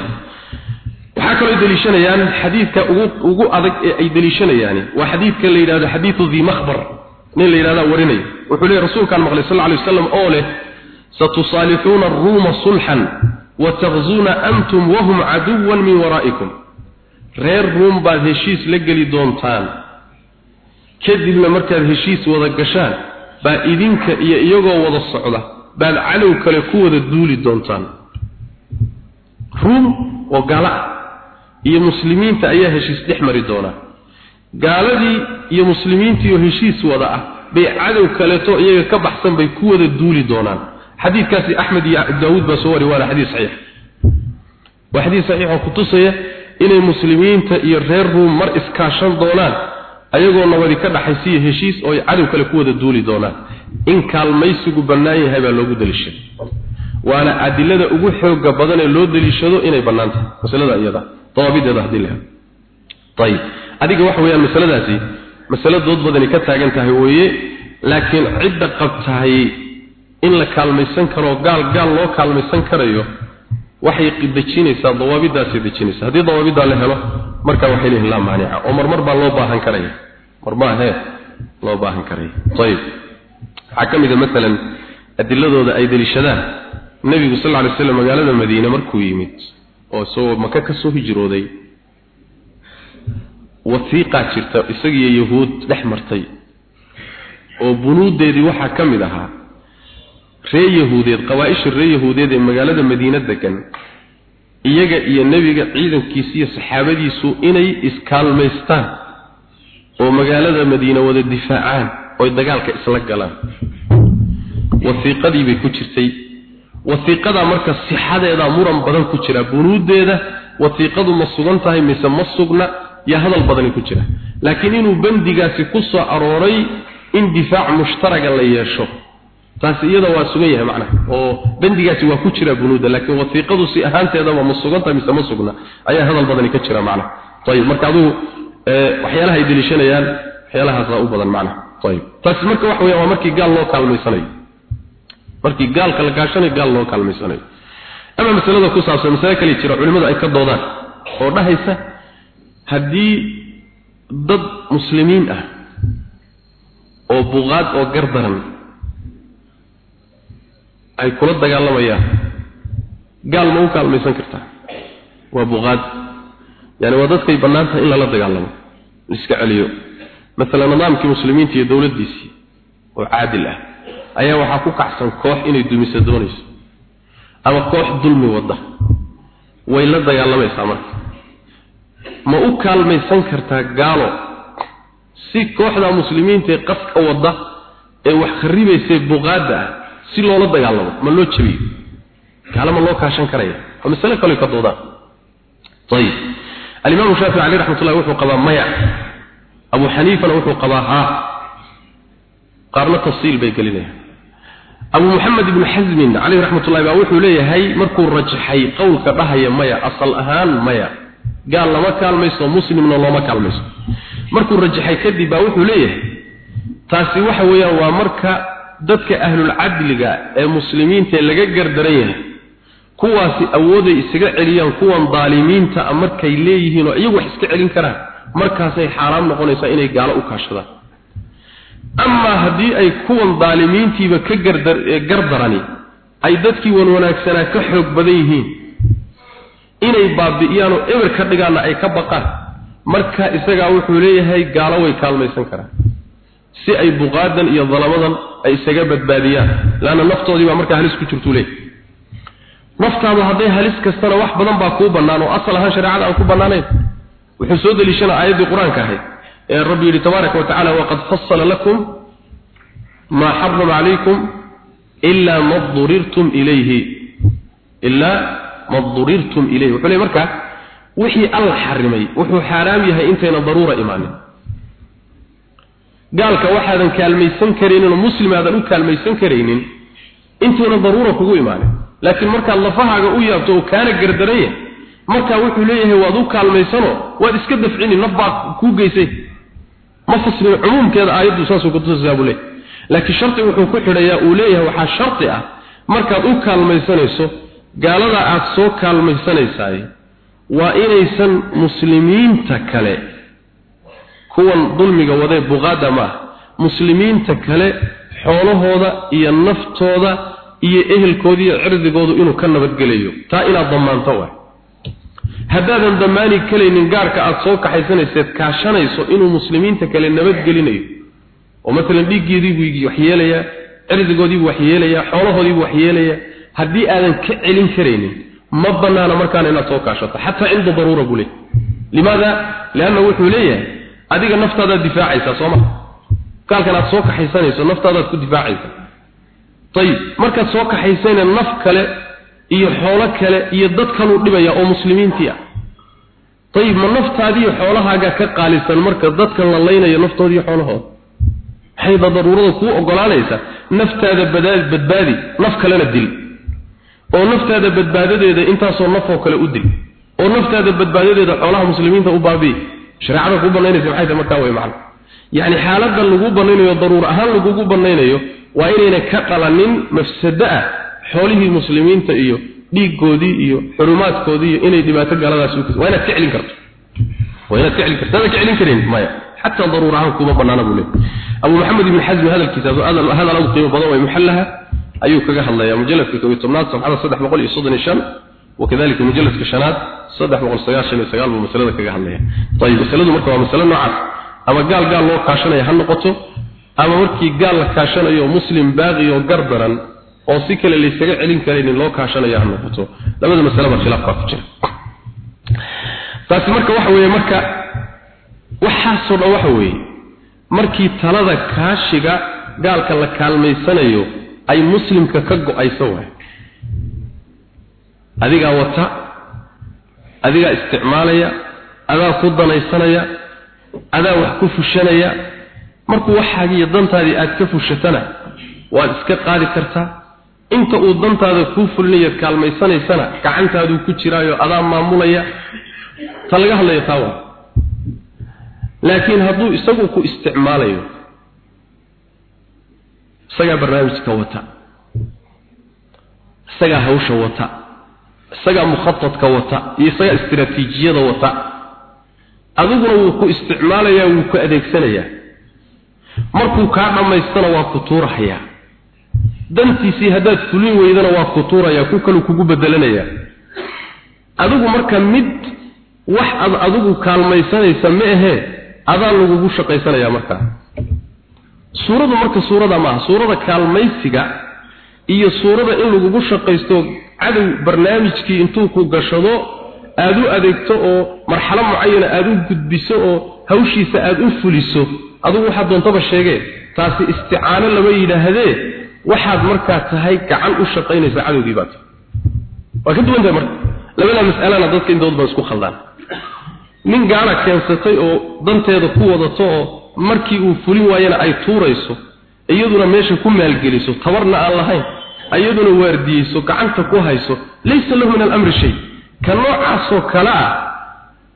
Speaker 1: waxaa kaloo daliishanayaan xadiidka ugu ugu adag ee ay daliishanayaan waa xadiidka la yidhahdo xadiidu dii makhbar. Nin la yidhahda warinaya wuxuu leeyahy rasuulkaan maqlay sal lla lay wasalam oo leh satusaalixuuna aruuma sulxan wa taqzuuna antum wahum caduwan min waraa'ikum. Reer ruum baad heshiis la geli doontaan. Kadibna markaad heshiis wada gashaan baa idinka iyo iyagoo wada socda baad calow kale ku wada duuli doontaan. Ruum oo gaalo ah iyo muslimiinta ayaa heshiis dhex mari doonaa gaaladii iyo muslimiintiioo heshiis wada ah bay cadow kaleeto iyaga ka baxsan bay ku wada duuli doonaan. Xadiidkaasi axmed iyo daawuud baa soo wari waana xadiis saxiix. Waa xadiis saxiix oo kutusaya inay muslimiinta iyo reer ruum mar iskaashan doonaan ayagoo nabadi ka dhaxaysiiya heshiis oo ay cadow kale ku wada duuli doonaan. In kaalmaysigu bannaan yahay baa loogu daliishaday waana adilada ugu xooga badan ee loo daliishado inay bannaan tahay. Masalada iyada dawaabideeda haddii la ayib adiga waxa weeyaan masaladaasi masalo dood badani ka taagan tahay weeye laakiin cidda qabtahay in la kaalmaysan karo gaal gaal loo kaalmaysan karayo waxay dejinaysaa dawaabidaasay dejinaysaa haddii dawaabidaa la helo markaa waxay leeyihiin laa maanica oo marmar baa loo baahan karaya. Marmaahee loo baahan karaya. Ayib waxaa ka mid a maalan adiladooda ay deliishadaan nebigu sal alay slam magaalada madiine markuu yimid oo isagoo maka ka soo hijrooday wasiiqaa jirta isagiiyo yahuud dhex martay. Oo bunuuddeedii waxaa ka mid ahaa ree yahuudeed qabaa-isha ree yahuudeed ee magaalada madiine degan iyaga iyo nebiga ciidankiisa iyo saxaabadiisu inay iskaalmaystaan oo magaalada madiine wada difaacaan oy dagaalka isla galaan. Wasiiqadii bay ku jirtay wasiiqadaa marka sixadeedaa muran badan ku jira bunuuddeeda wasiiqadu ma sugan tahay mise ma sugna iyo hadal badani ku jira. Laakiin inuu bandigaasi ku soo arooray in difaac mushtaraga la yeesho. Taasi iyada waa sugan yahay macnaha. Oo bandigaasi waa ku jira bunuudda laakiin wasiiqadu si ahaanteedaba ma sugan tahay mise ma sugna ayaa hadal badani ka jira macnaha. Ayib marka aduu waxyaalaha ay deliishanayaan waxyaalahaasaa u badan macnaha. Ayib taasi marka waxa weya waa markii gaal loo kaalmaysanayo markii gaalka la gaashanayo gaal loo kaalmaysanayo ama masalada ku saabsan masale kale jira culimmadu ay ka doodaan oo dhahaysa haddii dad muslimiin ah oo buqaad oo gardaran ay kula dagaalamayaan gaal ma u kaalmaysan kartaa? Waa buqaad yani waa dadkay bannaan tahay in lala dagaalamo iska celiyo. Masalan nidaamkii muslimiinta iyo dowladdiisii oo caadil ah ayaa waxaa ku kacsan koox inay dumiso doonayso. Ama koox dulmi wadda way la dagaalamaysaa marka. Ma u kaalmaysan kartaa gaalo si kooxda muslimiinta ee qaska wadda ee wax kharibaysay buqaadda ah si loola dagaalamo ma loo jabiyo. Gaalo ma loo kaashan karaya. Waa masale kale ka doodaan ayib. Alimaamu shaafici caleyh raxmatullahi wuxuu qabaa maya abu xaniifana wuxuu qabaa haa. Qaarna tafsiil bay gelinayaan abu muxamed ibnu xasmin caleyh raxmatullahi baa wuxuu leeyahay markuu rajaxay qowlka dhahaya maya asal ahaan maya gaal lama kaalmayso muslimna looma kaalmayso markuu rajaxay kadib baa wuxuu leeyahay taasi waxa weeyaan waa marka dadka ahlulcadliga ee muslimiinta laga gardaran yahay. Kuwaasi awooday isaga celiyaan kuwan daalimiinta a markay leeyihiin oo iyagu wax iska celin karaan markaasay xaaraam noqonaysaa inay gaalo u kaashadaan amaa haddii ay kuwan daalimiintiiba ka gardar gardarani ay dadkii wan wanaagsanaa ka xoog badan yihiin inay baabi'iyaan oo eber ka dhigaanna ay ka baqaan marka isagaa wuxuu leeyahay gaalo way kaalmaysan karaan. Si ay buqaadan iyo dalamadan ay isaga badbaadiyaan laanna naftoodii baa markaa halis ku jirtuu leeyahy naftaadu hadday halis kastana wax badan baa kuu bannaan oo asal ahaan shareecada aan ku bannaanayn wuxuu soo deliishana aayaddii qur'aanka ahayd ee rabbi yidhi tabaaraka wa tacala waqad fasala lakum maa xarama calaykum ilaa ma durirtum ilayhi. Ilaa ma durirtum ilayhi. Wuxuu leey marka wixii alla xarimay wuxuu xaaraam yahay intayna daruura imaanin. Gaalka waxaadan kaalmaysan karaynin oo muslim aadan u kaalmaysan karaynin intuuna daruura kugu imaanin. Laakiin markaad lafahaaga u yaabto oo kaana gardaranya markaa wuxuu leeyahay cumuumkeeda aayaddu saasuu kutusaysaa buu leeyahay. Laakiin shardi wuxuu ku xidhayaa uu leeyahay waxaa shardi ah. Markaad u kaalmaysanayso gaalada aad soo kaalmaysanaysaay waa inaysan muslimiinta kale kuwan dulmiga wadee buqaada ma ah muslimiinta kale xoolahooda iyo naftooda iyo ehelkooda iyo cirdigoodu inuu ka nabadgelayo. Taa inaad damaanto waay haddaadan damaani kalaynin gaarka aada soo kaxaysanayseed kaashanayso inuu muslimiinta kale nabadgelinayo oo maalan dhiiggeediibuu waxyeelayaa cirdigoodiibuu waxyeelayaa xoolahoodiibuu waxyeelayaa haddii aadan ka celin karaynin ma banaana markaana inaad soo kaashato. Xataa cinda daruura buu leey limaada? Lianna wuxuu leeyahay adiga naftaadaad difaacaysaa sooma gaalkan aad soo kaxaysanayso naftaadaad ku difaacaysa ayib markaad soo kaxaysayna naf kale iyo xoolo kale iyo dad kaluu dhibaya oo muslimiintii ah. Ayib ma naftaadiiyo xoolahaaga ka qaalisan marka dadkan la laynayo naftoodiiyo xoolahooda maxay daruurada kuu ogolaanaysa naftaada badbaadi naf kalena dil? Oo naftaada badbaadadeeda intaasoo nafoo kale u dil? Oo naftaada badbaadadeeda xoolaha muslimiinta u baabi'i? Shareecada ku banaynaysa maxay tahay markaa way macna yacni xaaladda lagu banaynayo daruur ahaan lagugu banaynayo waa inayna ka dhalanin mafsado ah xoolihii muslimiinta iyo dhiiggoodii iyo xurumaadkoodii iyo inay dhibaato galadaas u inaad ka celin karto ka celin karto. Ka celin karin hadalkiisa hadal aad qiimo badan way muxallaha ayuu kaga hadlayaa mujalladka kow iyo tobnaad safxada saddex boqol iyo soddon iyo shan wakadalika mujalladka shanaad saddex boqol sagaashan iyo sagaal buu masalada kaga hadlaya ayib masaladu marka masalo noocaas. Ama gaal gaal loo kaashanaya ha noqoto ama markii gaal la kaashanayo muslim baaqi oo gardaran oo si kale laysaga celin karaynin loo kaashanayo ha noqoto. Labada masale khilaaf baa ku jira. Taasi marka waxa weeye marka waxaasoo dhan waxa weeye markii talada kaashiga gaalka la kaalmaysanayo ay muslimka ka go'ayso waay adigaa wata adigaa isticmaalaya adaa ku danaysanaya adaa wax ku fushanaya. Markuu waxaagiiyo dantaadii aad ka fushatana waad iska qaadi kartaa inta uu dantaada kuu fulinayaad kaalmaysanaysana gacantaaduu ku jiraayo adaa maamulaya ta laga hadlayo taa waa. Laakiin hadduu isagu ku isticmaalayo isagaa barnaamijka wata isagaa hawsha wata isagaa mukhaadka wata iyo isagaa istiraatiijiyada wata adiguna wuu ku isticmaalayaa wuu ku adeegsanayaa. Markuu kaa dhammaystana waa ku tuurahayaa dantiisii haddaad fulin weydana waa ku tuurayaa ku kaluu kugu bedelanayaa adigu marka mid wax ad adigu kaalmaysanaysa ma ahee adaa lagugu shaqaysanayaa markaa suuradu marka suurada maaha suurada kaalmaysiga iyo suurada in lagugu shaqaysto cadow barnaamijkii intuu ku gashado aada u adeegto oo marxalo mucayana aada u gudbiso oo hawshiisa aada u fuliso adigu waxaad doontaba sheegee taasi isticaano lama yidhaahdee waxaad markaa tahay gacan u shaqaynaysa cadowgii baad waa ka duwan tahay marka. Labada mas'alana dadka intood baa isku khaldaan. Nin gaala keensatay oo danteeda ku wadato oo markii uu fulin waayana ay tuurayso iyaduna meesha ku maalgeliso tabarna aan lahayn iyaduna waardiyeyso gacanta ku hayso laysa lahu min alamri shay. Ka noocaasoo kale ah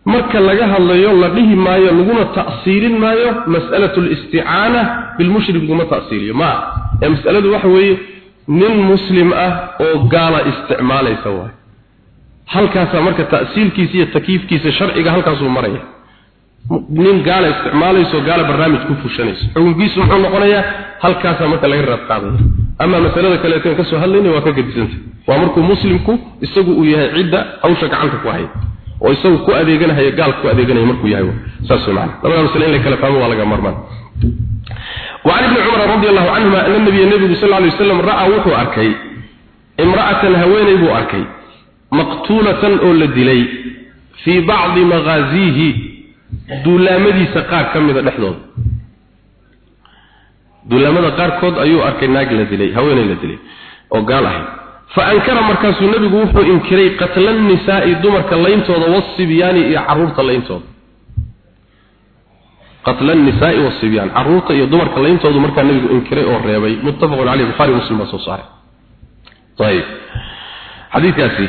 Speaker 1: marka laga hadlayo la dhihi maayo laguna ta'siilin maayo mas'alatu listicaana bilmushrik laguma ta'siiliyo. Ma ee mas'aladu waxa weeye nin muslim ah oo gaala isticmaalaysa waay. Halkaasaa marka ta'siilkiisa iyo takiifkiisa sharciga halkaasuu maraya. Nin gaala isticmaalayso gaala barnaamij ku fushanayso xukunkiisu muxuu noqonayaa halkaasaa marka laga raad qaadaya ama masalada kaleeteen ka soo hadlayna waa ka gedisanta waa markuu muslimku isagu uu yahay cidda hawsha gacanta ku haya. Oo isagu ku adeeganahaya gaal ku adeeganaya markuu yahay saas macana labada masale in la kala fahmo waa laga marmaan وعن ابن عمر رضي الله عنهما أن النبي النبي صلى الله عليه وسلم رأى وحو أركي امرأة هويني بو أركي مقتولة أول الدلي في بعض مغازيه دولامدي سقار كم من الحضور دولامدا قاركود أيو أركي ناق لدلي هويني لدلي وقال أحي فأنكر مركز النبي وحو إنكري قتل النساء دمر كاللينتود والصبيان يعرورت اللينتود qatla nisaa wasibyan carruurta iyo dumarka layntoodu markaa nabigu inkiray oo reebay. Muttafaqun caleyh buxaari muslim baa soo saaray. Ayib. Xadiidkaasi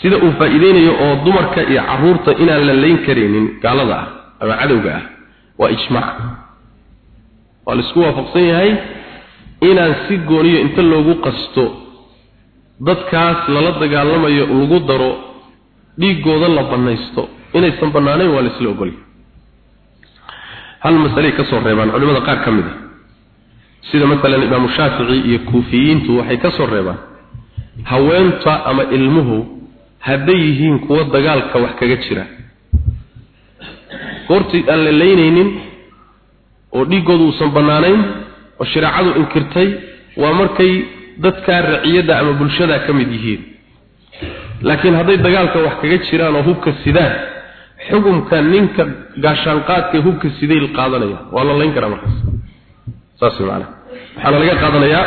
Speaker 1: sida uu faa-iideynayo oo dumarka iyo carruurta inaan la layn karaynin gaalada ah ama cadowga ah waa ijmaac. Waa la isku waafaqsan yahay inaan si gooniyo inta loogu qasto dadkaas lala dagaalamayo lagu daro dhiiggooda la bannaysto. Inaysan bannaanayn waa laisla ogolya hal masaley ka soo reebaan culimada qaar ka mid a sida masalan imaamu shaafici iyo kuufiyiintu waxay ka soo reebaan haweenta ama ilmuhu hadday yihiin kuwo dagaalka wax kaga jira. Goortii aan la leynaynin oo dhiiggoodu uusan bannaanayn oo shareecadu inkirtay waa markay dadkaa raciyadda ama bulshada ka mid yihiin. Laakiin hadday dagaalka wax kaga jiraan oo hubka sidaan xukumka ninka gaashaanqaadka hubka siday qaadanaya? Waa la layn karaa markaas. Saas macana waxaana laga qaadanayaa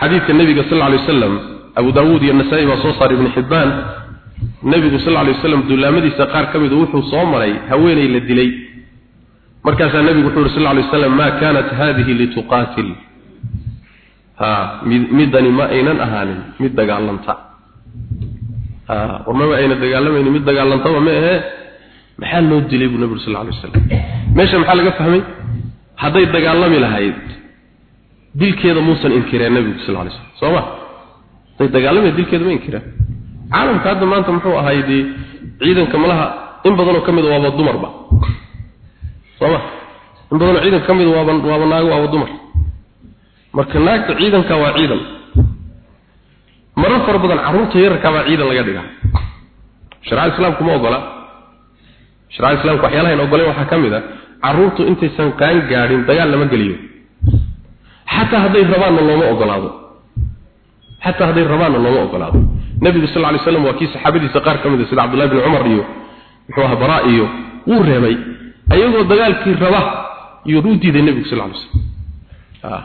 Speaker 1: xadiidka nebiga sal lla alay wasalam abu daawuud iyo nasaa-i baa soo saaray ibnu xibbaan nebigu sal lla alay wasalam dullaamadiisa qaar ka mida wuxuu soo maray haweenay la dilay. Markaasaa nebigu wuxuu yidhi sal lla alay wasalam maa kaanat haadihi lituqaatil. Ha midani ma aynan ahaanin mid dagaalanta. Ha warmama ayna dagaalamaynin mid dagaalantaba ma ahee maxaa loo dilay buu nebigu sal lla alay wasalam. Meesha maxaa laga fahmay? Hadday dagaalami lahayd dilkeeda muusan inkireen nebigu sal lla alay slam soo ma? Dagaalami dilkeeda ma inkireen. Caalamka hadda maanta muxuu ahay dee ciidanka malaha in badanoo ka mid waaba dumarba. Sooma in badanoo ciidanka ka mid waaba waaba naago waaba dumar. Marka naagta ciidanka waa ciidan. Marar fara badan carruurta yararkaa baa ciidan laga dhigaa. Shareecada islaamku ma ogola shareecada islaamku waxyaalaha in ogoleen waxaa ka mid a carruurtu intaysan qaan gaadhin dagaal lama geliyo. Xataa hadday rabaanna looma ogolaado. Xataa hadday rabaanna looma ogolaado. Nebigu sal lay slam waa kii saxaabadiisa qaar ka mid a sida cabdullahi bni cumar iyo muxuu aha baraa iyo wuu reebay. Ayagoo dagaalkii raba iyo u diiday nebigu sal lay slam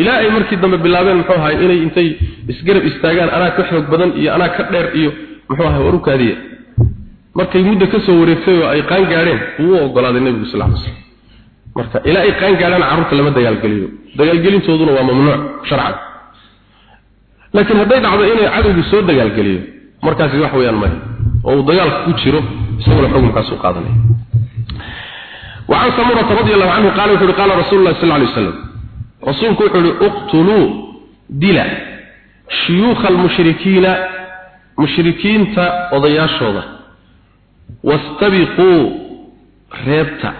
Speaker 1: ilaa ay markii dambe bilaabeen muxuu ahay inay intay isgarab istaagaan anaa ka xoog badan iyo anaa ka dheer iyo muxuu ahay war u kaadiya markay muddo ka soo wareegtay oo ay qaan gaadheen wuu u ogolaaday nebigu sal lay slam marka ilaa ay qaan gaadhaan carruurta lama dagaalgeliyo dagaalgelintooduna waa mamnuuc sharcan laakiin hadday dhacdo inay cadowgu soo dagaalgeliyo markaasi wax weeyaan maya oo uu dagaalku ku jiro isaguna xukunkaas u qaadanaya وعن سمرة رضي الله عنه قال وحول قال رسول الله صلى الله عليه وسلم رسولك وحول اقتلوا دلا شيوخ المشركين مشركين wastabiquu reebta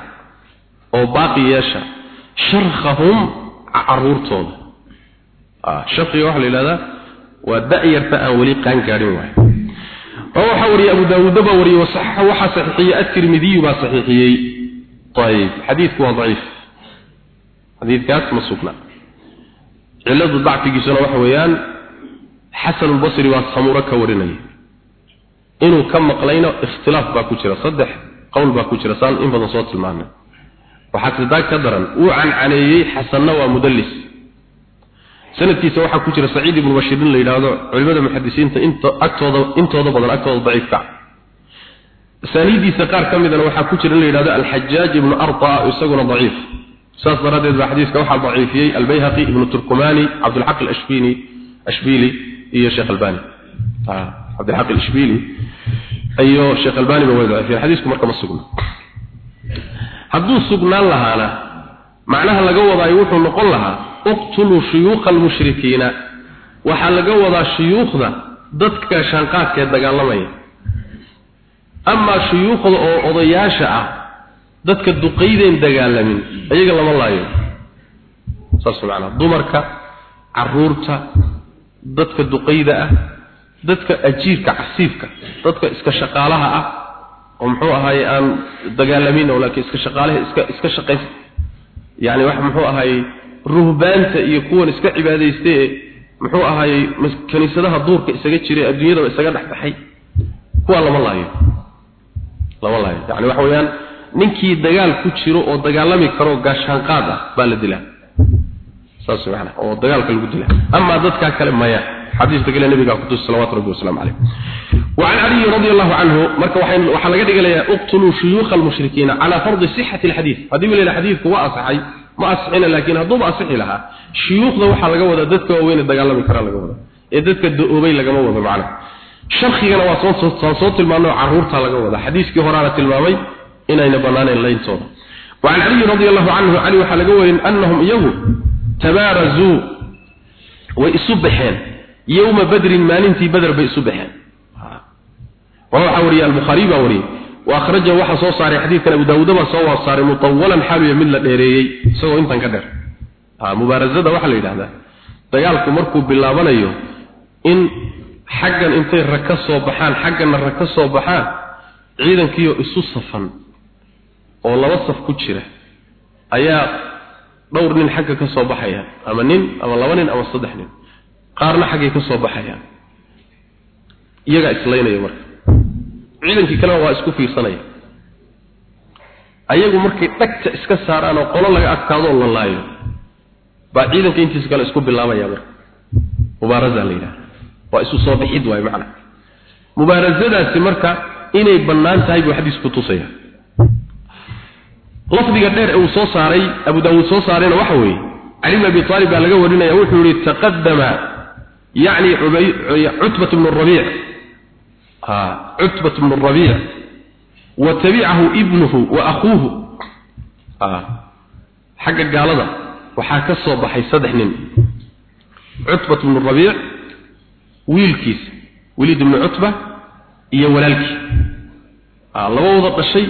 Speaker 1: oo baaqi yeesha sharkhahum caruurtooda sharkiga waxaa la yidhahdaa waa da-yarta aan weli qaan gaadhin waay waxaa wariyey abu daawuudda baa wariyey wasaxaxa waxaa saxiixiyey atirmidiyu baa saxiixiyey ayib xadiidku waa daciif xadiidkaas ma sugna cilladu dacfigiisuna waxa weeyaan xasanulbasri baa samuuro ka warinaya inuu ka maqlayno ikhtilaaf baa ku jira. Saddex qowl baa ku jira saan in badan soo tilmaanay. Waxaa sidaa ka daran uu cancaneeyey xasanna waa mudallis. Sanadkiisa waxaa ku jira saciid ibnu bashiirin la yidhaahdo culimada muxadisiinta inta intooda badan agtooda daciifka. Saaniidiisa qaar ka midana waxaa ku jira in la yidhahdo alxajaaj ibnu arda isaguna daciif. Saas daraaddeed baa xadiiska waxaa daciifiyey albayhaqi ibnu turkumani cabdulxaq alashbini ashbili iyo sheekh albani cabdilxaq alashbili iyo sheekh albani ba way daciifiyeen xadiisku marka ma sugna hadduu sugnaan lahaana macnaha laga wadaayo wuxuu noqon lahaa uqtuluu shuyuukha almushrikiina waxaa laga wadaa shuyuukhda dadka shaanqaadkaee dagaalamaya amaa shuyuukhda oo odayaasha ah dadka duqaydeen dagaalamin iyaga lama laayo saas macnaa dumarka carruurta dadka duqayda ah dadka ajiirka casiifka dadka iska shaqaalaha ah oo muxuu ahaaye aan dagaalamin oo laakiin iska shaqaalaha iska iska shaqaysta yani wax muxuu ahaaye ruhbaanta iyo kuwan iska cibaadaystay muxuu ahaayey kaniisadaha duurka isaga jiray adduunyadaba isaga dhexbaxay kuwa lama laayo. Lama laayo. Yani waxa weeyaan ninkii dagaal ku jiro oo dagaalami karo gaashaanqaad ah baa la dilaa saas macna oo dagaalka lagu dilaa ama dadka kale maya xadiiska kale nabiga ku tus salawaatu rabbi wasalaamu calayh وعن علي رضي الله عنه marka waxay waxa laga dhigalayaa uqtulu shuyukh al-mushrikiin ala fard sihhati al-hadith hadii wala hadithku waa asaxay ma asixina laakiin hadduu ba asixi lahaa shuyuukhda waxaa laga wadaa dadka waaweyn dagaalami kara laga wadaa ee dadka do-oobay lagama wado macna sharkigana waa soo soo tilmaano caruurta laga wada xadiiskii horaana tilmaamay inayna banaaneen layntooda وعن علي رضي الله عنه علي وحلق وين أنهم tabarazuu way isu baxeen. Yowma badrin maalintii bader bay isu baxeen. Waxaa wariyay albuhaariy baa wariyey waakhraja waxaa soo saaray xadiidkan abu daawuuda baa soo waasaaray mutawalan xaaluya mid la dheereeyey isagoo intan ka dheer. Ah, Mubaarazada waxaa la yidhahdaa dagaalku markuu bilaabanayo in xaggan intay rag ka soo baxaan xagganna rag ka soo baxaan ciidankiioo isu safan oo laba saf ku jira ayaa dhowr nin xagga ka soo baxayaan. Ama nin ama laba nin ama saddex nin. Qaarna xaggay ka soo baxayaan. Iyagaa islaynaya marka. Ciidankii kalena waa isku fiirsanaya. Ayagu markay dhagta iska saaraan oo qolo laga adkaado oo la laayo baa ciidanka intiisa kale isku bilaabaya marka. Mubaaraza la yidhaha waa isu soo bixid waayo macna. Mubaarazadaasi marka inay bannaan tahay buu xadiisku tusaya lafdiga dheer ee uu soo saaray abu daawuud soo saarayna waxa weeye cali bn abi aalib baa laga warinaya wuxuu yihi taqadama yacni cutbat bnu rabiic. Cutbat bnu rabiic. Wa tabicahu ibnuhu wa akhuuhu. Xagga gaalada waxaa ka soo baxay saddex nin. Cutbat bnu rabiic wiilkiisa weliid ibnu cutba iyo walaalkii. Labawada dhashay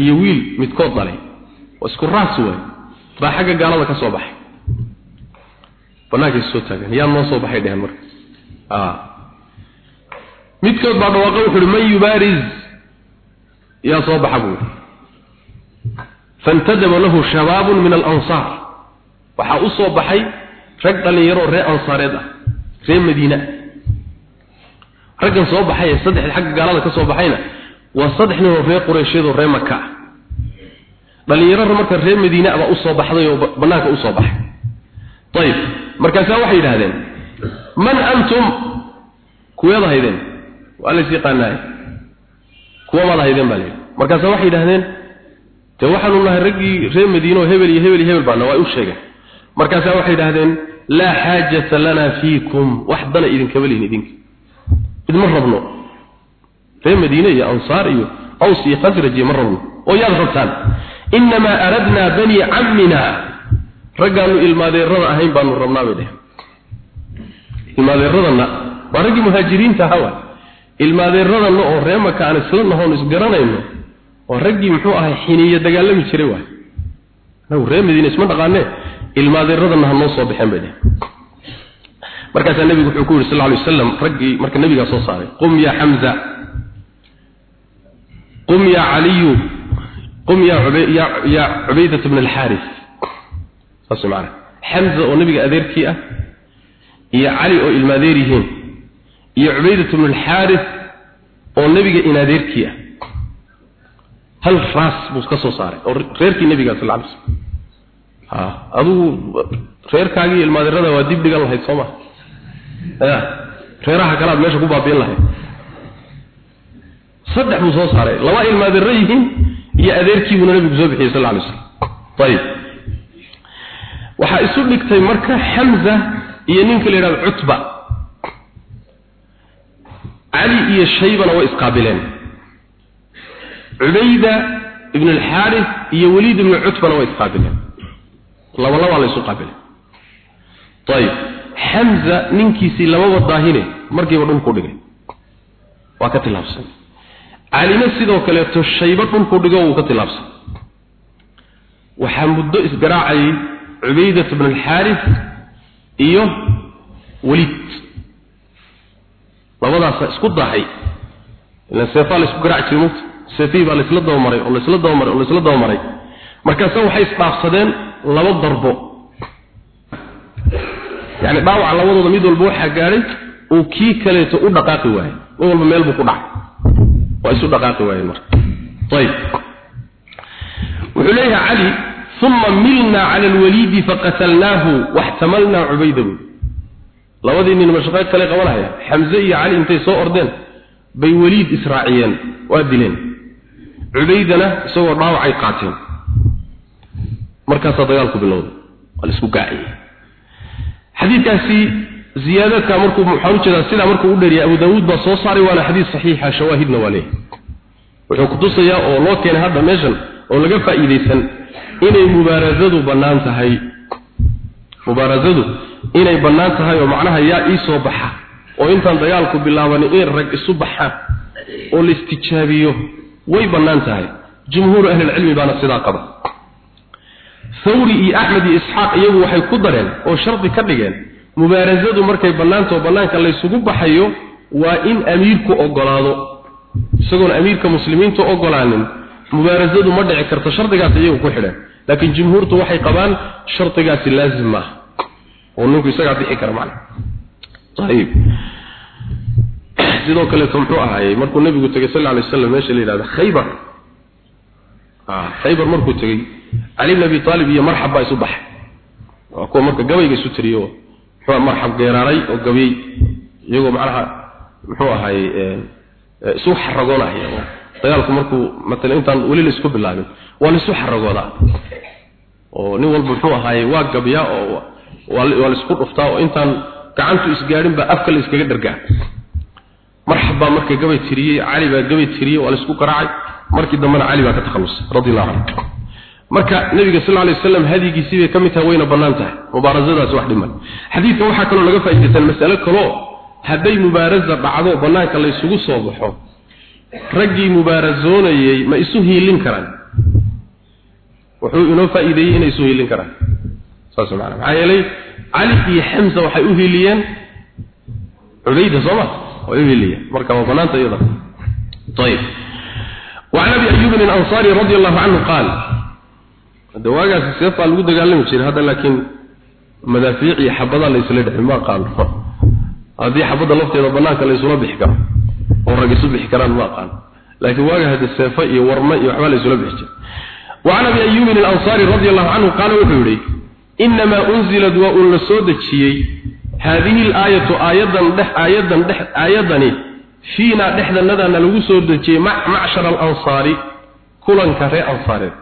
Speaker 1: iyo wiil midkood dhalay. Isku raas waay. Baa xagga gaalada ka soo baxay. Bannaankay soo taagan. Yaa noo soo baxay dheheen marka. Midkood baa dhawaaqa wuxu uhi man yubaariz yaa soo baxa buu fantadaba lahu shabaabun min alansaar. Waxaa u soo baxay rag dhallinyaroo reer ansaareed ah reer madiine ah raggan soo baxay ee saddexda xagga gaalada ka soo baxayna waa reer qureysheed oo reer maka ah dhallinyarada marka reer madiine baa u baxday oo bannaanka u soo baxay. Ayib markaasaa waxay yidhahdeen man antum? Kuweed haydeen? Waa lays yaqaanaay kuwa maad haydeen baa layidhi markaasaa waxay yidhahdeen dee waxaanu nahay raggii reer madiine oo hebel iyo hebel iyo hebel baana waa u sheegeen markaasaa waxay yidhahdeen laa xaajata lana fiikum. Wax dana idinkama lihin idinka. Idma rabno reer madiine iyo ansaar iyo aws iyo khasraj iyo ma rabno oo yaad rabtaan. Inamaa aradnaa bani cammina. Raggaanu ilmaadeerada ahayn baanu rabnaa bay dheheen ilmaadeeradana waa raggii muhaajiriinta ahaa waay. Ilmaadeeradana oo ree maka aan isla nahoon isgaranayno oo raggii muxuu ahay xiniyo dagaalami jiray waay. Anagu reer madiine isma dhaqaanee ilmaadeeradana ha soo baxeen bay dheheen markaasaa nebigu wuxuu ku yidhi sal lla wasalam raggii marka nebigaa soo saaray qum ya xamza qum ya caliyu qum ya ya cubaydat bn alxaaris saas maana xamza oo nebiga adeerkii ah iyo cali oo ilmaadeer yihiin iyo cubaydat bn alxaaris oo nebiga inadeerkii ah. Hal raas buu ka soo saaray oo reerkii nebiga sal alay slam ha adugu reerkaagii ilmaadeerada waa dib dhigan lahayd soo ma. Ya reeraha kale aad saddex buu soo saaray. Laba ilmaadeero yihiin iyo adeerkiibuna nabigu soo bixiyey sal alay slam ayib waxaa isu dhigtay marka xamza iyo ninka la yidhahdo cutba. Cali iyo shaybana way isqaabileen. Cubayda ibn alxaaris iyo weliid ibnu cutbana way isqaabileen. Laba labaa la isu qaabilay ayib xamza ninkiisii lamaba daahine markiiba dhulku dhigay. Waa ka tilaabsan calina sidoo kaleeto shaybo dhulku dhigo wuu ka tilaabsan. Waxaa muddo isgaraacayay cubaydat bn alxaaris iyo weliid labadaasa isku daahay. Ilan seefaa la isku garaaci jiray mugta seefihii baa laisla dabamaray oo laisla dabamaray oo laisla dabamaray markaasa waxay isdhaafsadeen laba darbo. Yani dhaawaca labadooda mid walba waxaa gaadhay uu kii kaleeto u dhaqaaqi waayey. Mid walba meel buu ku dhacay waa isu dhaqaaqi waayeen marka. Ayib. Wuxuu leeyahay cali uma milna cala alwaliidi faqatalnaahu waxtamalnaa cubayda buy labadii nin mashaqo kale qabanaya. Xamze iyo cali intay soo ordeen bay weliid israaciyeen waa dileen. Cubaydana isagoo dhaawacay qaateen. Markaasaa dagaalku bilowday. Waa la isku gaaciyey. Xadiidkaasi ziyaadadka markuu waxaan u jeedaa sidaa markuu u dheeriyay abu daawuud baa soo saaray waana xadiis saxiixa shawaahidna waa leeyahay. Wuxuu ku tusayaa oo loo keenay hadda meeshan oo laga faa'iidaysan inay mubaarazadu bannaan tahay. Mubaarazadu inay bannaan tahay oo macnaha yaa ii soo baxa oo intaan dagaalku bilaabanin in rag isu baxaan oo la istijaabiyo way bannaan tahay. Jumhuuru mubaarazadu markay bannaantaoo bannaanka laysugu baxayo waa in amiirku ogolaado isagoon amiirka muslimiintu ogolaanin mubaarazadu ma dhici karto shardigaas iyagu ku xidheen laakiin jumhuurtu waxay qabaan shardigaasi laazim maaha oo ninku isagaa bixi kara macna. Ayib sidoo kaleeto muxuu ahaayey markuu nabigu tegey sal alay waslam meesha yidhahda khaybar. Khaybar markuu tegey cali bn abi aalib iyo marxab baa isu baxay. Waa kuwa marka gabayga isu tiriyo muxuu marxab geeraaray oo gabyey iyagoo macnaha muxuu ahaayey isu xaragoonaya oo dagaalku markuu matalan intaan weli la isku bilaabin waa la isu xaragoodaa oo nin walba muxuu ahaayey waa gabyaa oo waa la isku dhuftaa oo intaan gacantu isgaadhin baa afka la iskaga dhargaa. Marxab baa marka gabay tiriyey cali baa gabay tiriyey waa la isku garaacay. Markii dambena cali baa ka takhalusay radiallahu canhu marka nabiga sal alay wasalam hadigiisii bay ka mid tahay wayna bannaan tahay mubaarazadaas wax dhiman xadiidkan waxaa kaloo laga faa'iidaysan mas'alo kaloo hadday mubaaraza dhacdo bannaanka la isugu soo baxo raggii mubaarazoonayey ma isu hiilin karaan wuxuu inoo faa'iideeyey inay isu hiilin karaan saas maana maxaa yeelay cali iyo xamsa waxay u hiiliyeen cubayda soo ma way u hiiliyeen marka waa bannaanta iyada ayib وعن ابي ايوب الانصاري رضي الله عنه قال دواغاس سيف lagu dagaalami jiray hada laakiin madaafiic iyo xabada la isla dhixin ma qaal hadii xabada lafteeda banaanka la isula bixi karo oo rag isu bixi karaan ma qaal laakiin waaga hada seefa iyo warma iyo waxba la isula bixi jiray وعن ابي ايوب الانصاري رضي الله عنه قال وحوري انما انزلت وان لسودجيي هذه الايه ايضا دح ايضا دح ايضا fiina dhexdanadana lagu soo dejiyey macshar alansaari kulanka ree ansaareed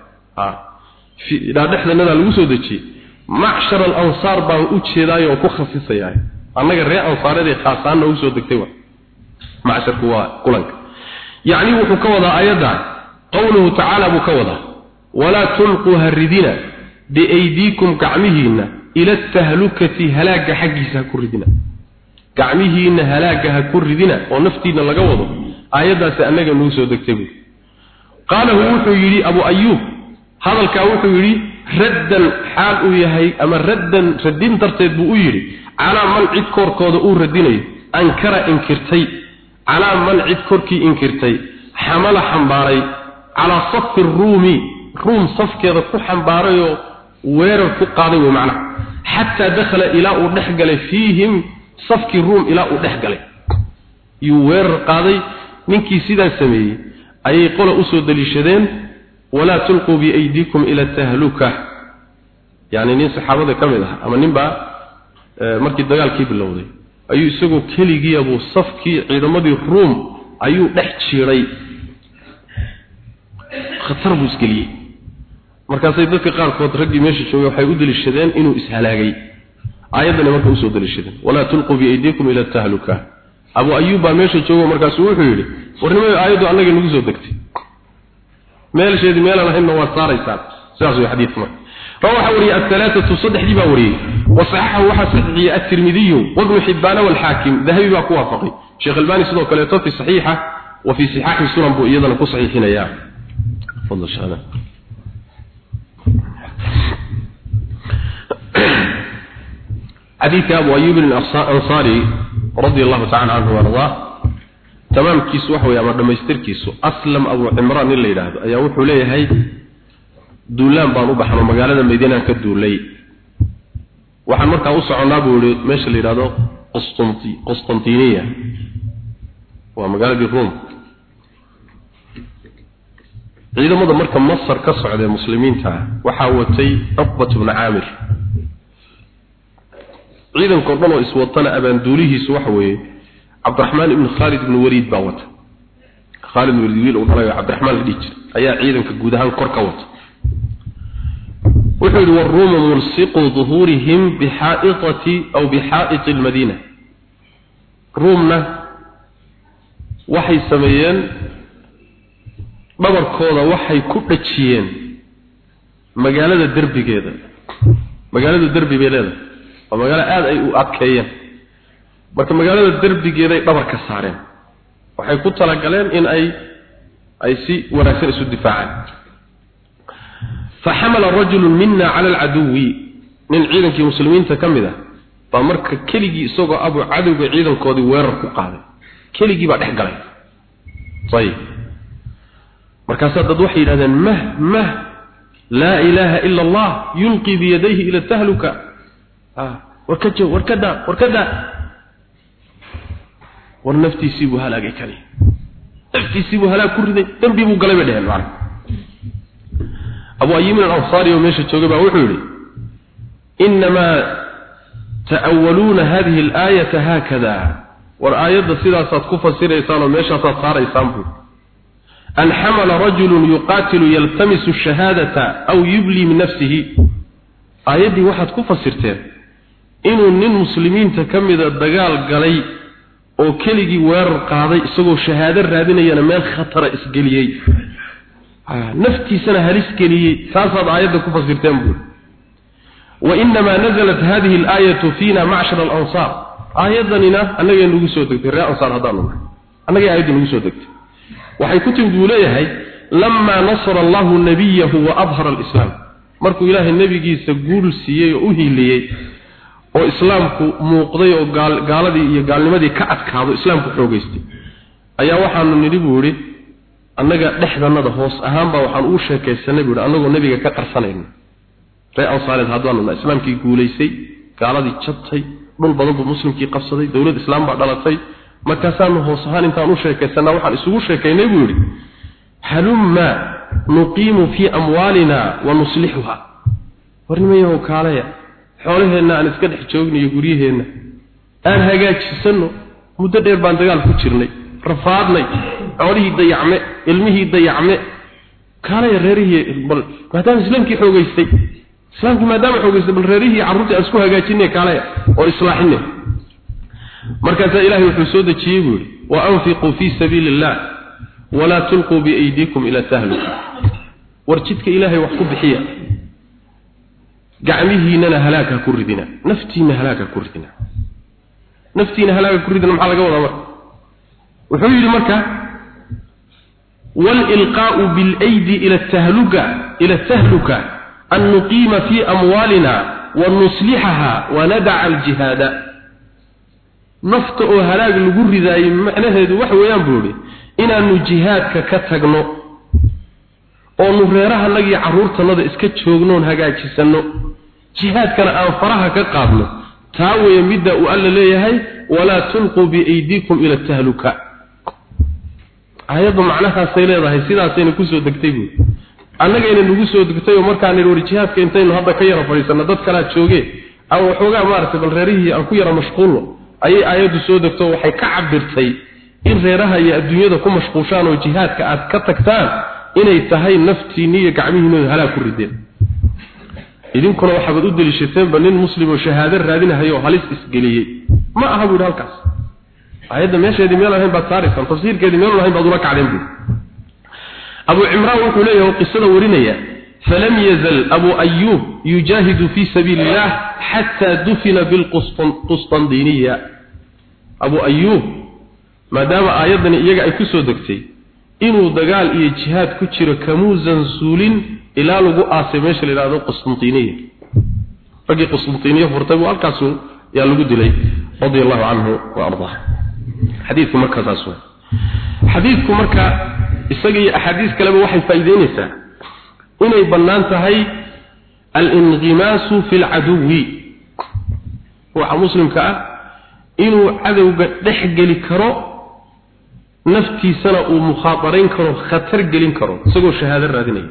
Speaker 1: dhexdanada lagu soo dejiyey macshar alansaar baan u jeedaayo oo ku khasisayaa annaga ree ansaareed ee khaasaanna soo degtay wa macsharku waa kulanka. Yacni wuxuu ka wadaa ayadda qowluhu tacaala buu ka wadaa walaa tulquu haridina biaydiikum gacmihiinna ila atahlukati halaagga xaggiisa ha ku ridina. Gacmihiina halaaga ha ku ridina oo naftiina laga wado aayadaasi annaga nagu soo degtay buuri qaalahu wuxuu yidhi abu ayuub hadalkaa wuxuu yidhi raddan xaal uu yahay ama raddan radin darteed buu u yidhi calaa man cid korkooda uu radinayo ankara inkirtay calaa man cid korkii inkirtay xamala xambaaray calaa safi ruumi ruum safkeeda ku xambaarayoo weerar ku qaaday wey macnaha xataa dakhala ilaa uu dhex galay fiihim safkii ruum ilaa uu dhex galay. Yuu weerar qaaday ninkii sidaa sameeyey ayay qola u soo daliishadeen walaa tulquu biaydiikum ila tahluka. Yani nin saxaabada ka mid ah ama ninbaa markii dagaalkii bilowday ayuu isagoo keligiiabuu safkii ciidamadii ruum ayuu dhex jiiday khatar buu isgeliyey. Markaasay dadka qaarkood raggii meesha joogay waxay u daliishadeen inuu ishalaagay aayadani marka u soo daliishadeen walaa tulquu biaydiikum ila tahluka. Abu ayuub baa meesha joogo markaasuu wuxuu yidhi warnimada aayaddu annaga nagu soo degtay meelsheedii meelaan ahaynna waad saaraysaan sidaas way xadiidku marka روح وري الثلاثة صدح دي باوري وصححه وحا صحيح الترمذي وابن حبان والحاكم ذهبي باكو وافقي شيخ الباني سيدو كليتو في صحيحة وفي صحاح السنن بو ايضا كو صحيحين يا تفضل شانا حديث أبو أيوب الأنصاري رضي الله تعالى عنه tamaamkiisu wax weeye ama dhammaystirkiisu aslam abuu cimraan nin la yidhaahdo ayaa wuxuu leeyahay duulaan baan u baxno magaalada madiinaan ka duulay. Waxaan markaa u soconnaa buu ihi meesha la yidhahdo qustnti qustantiniya waa magaaladii ruom ciidamada marka masar ka socdae muslimiinta waxaa watay cuqbat bnu caamir. Ciidankao dhan oo iswatana abaanduulihiisu waxa weeye cabdiraxmaan ibni khaalid ibni waliid baa wata. Khaalid ibn waliid wiil uu dhalay oo cabdiraxmaan la dhihi jira ayaa ciidanka guud ahaan kor ka wata. Wuxuu yidhi waruumu mulsiqu duhuurihim bixaaitati aw bixaa'iti almadiina. Ruumna waxay sameeyeen dhabarkooda waxay ku dhajiyeen magaalada derbigeeda. Magaalada derbi bay leedahay. Waa magaalo aada ay u adkeeyeen marka magaalada derbigeeday dhabar ka saareen. Waxay ku talagaleen in ay ay si wanaagsan isu difaacaan faxamala rajulu mina cala alcaduwi. Nin ciidankii muslimiinta ka mid ah baa marka keligii isagoo abu cadowga ciidankoodii weerar ku qaaday. Keligii baa dhex galay. Ayib markaasaa dad waxay yidhahdeen mah mah laa ilaaha ila allah yulqii biyadayhi ila tahluka. War ka joog war ka daa war ka naftiisii buu halaagay kani. Naftiisii buu halaag ku riday dembi buu galay bay dheheen macna. Abu ayib al-ansari oo meesha joogay baa wuxuu yiri inma ta'awwaluna hadhihi al-ayata war ayada sidaasaad ku fasiraysaan oo meeshaas aad saaraysaan buu an hamala rajulun yuqatilu yaltamisu ash-shahadata aw yubli min nafsihi. Ayadii waxaad ku fasirteen inuu nin muslimiinta kamida dagaal galay oo keligii weerar qaaday isagoo shahaado raadinayana meel khatara isgeliyey. Naftiisana halis geliyey. Taasaad aayadda ku fasirteen buuri wainamaa nazalat hadihi alaayatu fiina macshar alansaar. Aayaddanina annagay nagu soo degtay reer ansaar haddaanu nahay annagay aayadda nagu soo degtay. Waxay ku timid buu leeyahay lamaa nasara allahu nabiyahu wa adhara alislaam. Markuu ilaahay nebigiisa guul siiyey oo u hiiliyey oo islaamku muuqday oo gaaladii iyo gaalnimadii ka adkaado islaamku xoogaystay ayaa waxaanu nidhi buu idhi annaga dhexdanada hoos ahaanbaa waxaan uu sheekaysanay buu annagoo nebiga ka qarsanayna. Ree ansaareed haddaanuna islaamkii guulaysay gaaladii jabtay dhul badan buu muslimkii qabsaday dowlad islaam baa dhalatay. Markaasaanu hoos ahaan intaan u sheekaysanaa waxaan isugu sheekaynay buu yidhi halumma nuqiimu fii amwaalina wa nuslixuha warnimayahow kaaleya xoolaheenna aan iska dhex joognayo guryaheenna aan hagaajisano muddo dheer baan dagaal ku jirnay rafaadnay xoolihii dayacme ilmihii dayacme kaalaya reerihii bal maadaama islaamkii xoogaystay islaamkii maadaama xoogaystay bal reerihii carruurtii aan isku hagaajinay kaalaya oo islaaxinay. Markaasaa ilaahay wuxuu soo dejiyey buu yidhi wa anfiquu fii sabiili illah walaa tulquu biaydiikum ila tahluka war jidka ilaahay wax ku bixiya gacmihiinana halaaga ku ridina naftiina halaaga ku ridina naftiina halaaga ku ridina maxaa laga wadaa marka wuxuu yidhi marka والإلقاء بالأيدي إلى التهلكة إلى التهلكة أن نقيم في أموالنا ونصلحها وندع الجهاد نفط هلاك لقر ذا معنى هذا وحو ينبوري إن أن جهادك كتغنو oo nureeraha nagii caruurtanada iska joognoon hagaajisano jihaadkana aan faraha ka qaadno taa weeye midda uu alla leeyahay walaa tulquu biaydiikum ila tahluka. Ayadu macnahaasay leedahay sidaasayna ku soo degtay buuri annagayna nagu soo degtay oo markaan nidhi wari jihaadka intaynu hadda ka yara fadhiisanno dad kalaa jooge. Ama waxoogaa maaragtay bal reerihii aan ku yara mashquulno. Ayay aayaddu soo degto waxay ka cabirtay in reeraha iyo adduunyada ku mashquushaan oo jihaadka aad ka tagtaan inay tahay naftiinni iyo gacmihiinooda halaag ku rideen idinkuna waxaabad u deliishateenba nin muslim oo shahaado raadinahayo halis isgeliyey. Ma aha yidhi halkaas. Ayadda meesheedii meel ahayn baad saaraysaan tafsiirkeedii meel ahayn baad ula kacdeen buu abu cimraan wuxuu leeyahay qisada warinaya falam yazal abu ayub yujahidu fi sabiili illah xataa dufina bilqustandiniya abu ayub maadaama aayaddani iyaga ay ku soo degtay inuu dagaal iyo jihaad ku jiro kamuusan suulin ilaa lagu aasay meesha la yidhahdo qustantiniya raggii qustantiniya furtay buu halkaasu yaa lagu dilay radia allahu canhu wa ardaa xadiidku marka saas wey xadiidku marka isaga iyo axaadiis kaleba waxay faa'iideynaysaa inay bannaan tahay al-inghimaasu fi lcaduwi ruuxa muslimka ah inuu cadowga dhex geli karo naftiisana uu mukhaatarayn karo khatar gelin karo isagoo shahaado raadinaya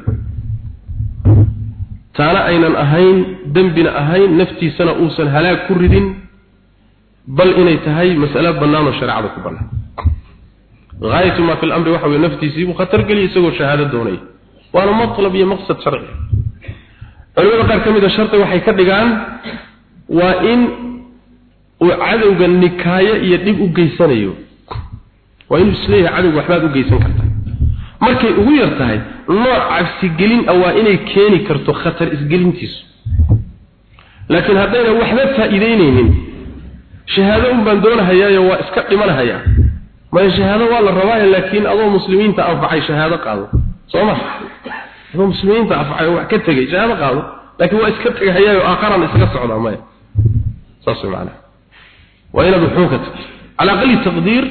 Speaker 1: taana aynan ahayn dembina ahayn naftiisana uusan halaag ku ridin bal inay tahay mas'alo bannaan oo shareecada ku bannaan gaayatu maa fi lamri waxa weye naftiisii buu khatar geliya isagoo shahaado doonaya waana matlab iyo maqsad sharci. Culimada qaar ka mid a shardi waxay ka dhigaan waa in uu cadowga nikaayo iyo dhib u geysanayo. Waa inuu is leeyahay cadowga waxbaad u geysan karta markay ugu yar tahay nooc cabsigelin ah waa inay keeni karto khatar isgelintiisu. Laakiin haddayna waxba faa'iideyneynin shahaado un baan doonahayaayo waa iska dhimanahayaa maya shahaado waa la rabaayo laakiin adoo muslimiinta anfacay shahaado qaado. Soo ma? Adoo muslimiinta anfacay wax ka tegay shahaado qaado. Laakiin waa iska tegahayaayo aakharan iskaga socdaa maya saas macnaha. Waa inaad wuxuun ka tagto calaa aqali taqdiir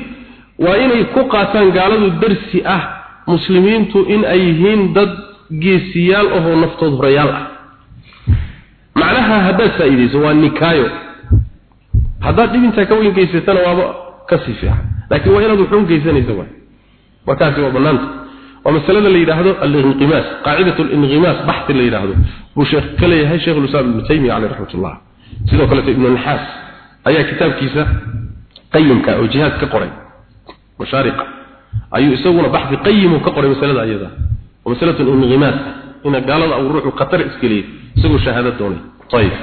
Speaker 1: waa inay ku qaataan gaaladu darsi ah muslimiintu in ay yihiin dad geesiyaal ahoo naftood horayaal ah. Macnaha haddaad faa'iidayso waa nikaayo. Haddaad dhibintaa ka weyn geysatana waaba ka sii fiican. Laakiin waa inaad wuxuun geysanaysa waay. Markaasi waa bannaanta. Waa masalada la yidhaahdo alinqimaas qaacidat alinqimaas baxti la yidhaahdo. Buu sheekh ka leeyahay sheikhulislaam ibnu taymiya caleyh raxmatullah. Sidoo kaleeto ibnu naxaas ayaa kitaabkiisa qayimka oo jihaad ka qoray. Mashaariqa ayuu isaguna baxdi qayim ka qoray masalada iyada oo masalatu inqimaas ina gaalada uu ruuxu khatar iskaliye isagoo shahaado doonay. Tayib.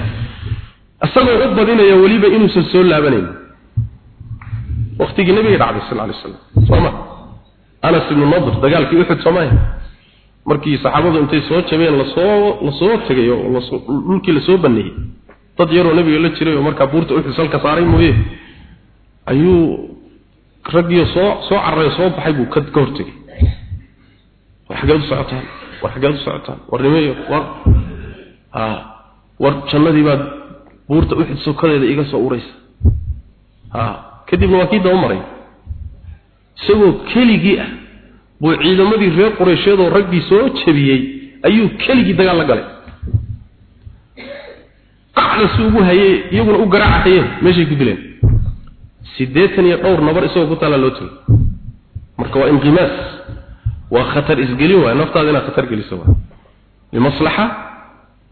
Speaker 1: Isagoo u badinaya weliba inuusan soo laabanayn. Waqtigii nabiga dhacday sal alay wasallam. Sooma anas ibnu nadr dagaalkii uxud soomaya markii saxaabadu intay soo jabeen la soo la soo tegay oo la soo dhulkii la soo baneeyey dad yaroo nabiga la jiray oo markaa buurta uxud salka saaray mooye. Ayuu raggiyo soo soo carray soo baxay buu ka ka hortegay war xageed u socotaan war xageed u socotaan. War nimeeyo war ha war jannadii baad buurta uxud sokadeeda iga soo uraysa. Ha kadibna waa kii daba maray. Isagoo keligii ah buu ciidamadii reer qureysheedoo raggii soo jabiyey ayuu keligii dagaal la galay. Qacda si ugu hayey iyaguna u garaacahayeen meeshay ku dileen siddeetan iyo dhowr nabar isagoo ku taala loo tegay marka waa inqimaas waa khatar isgelin waay naftaada inaad khatar geliso waay limaslaxa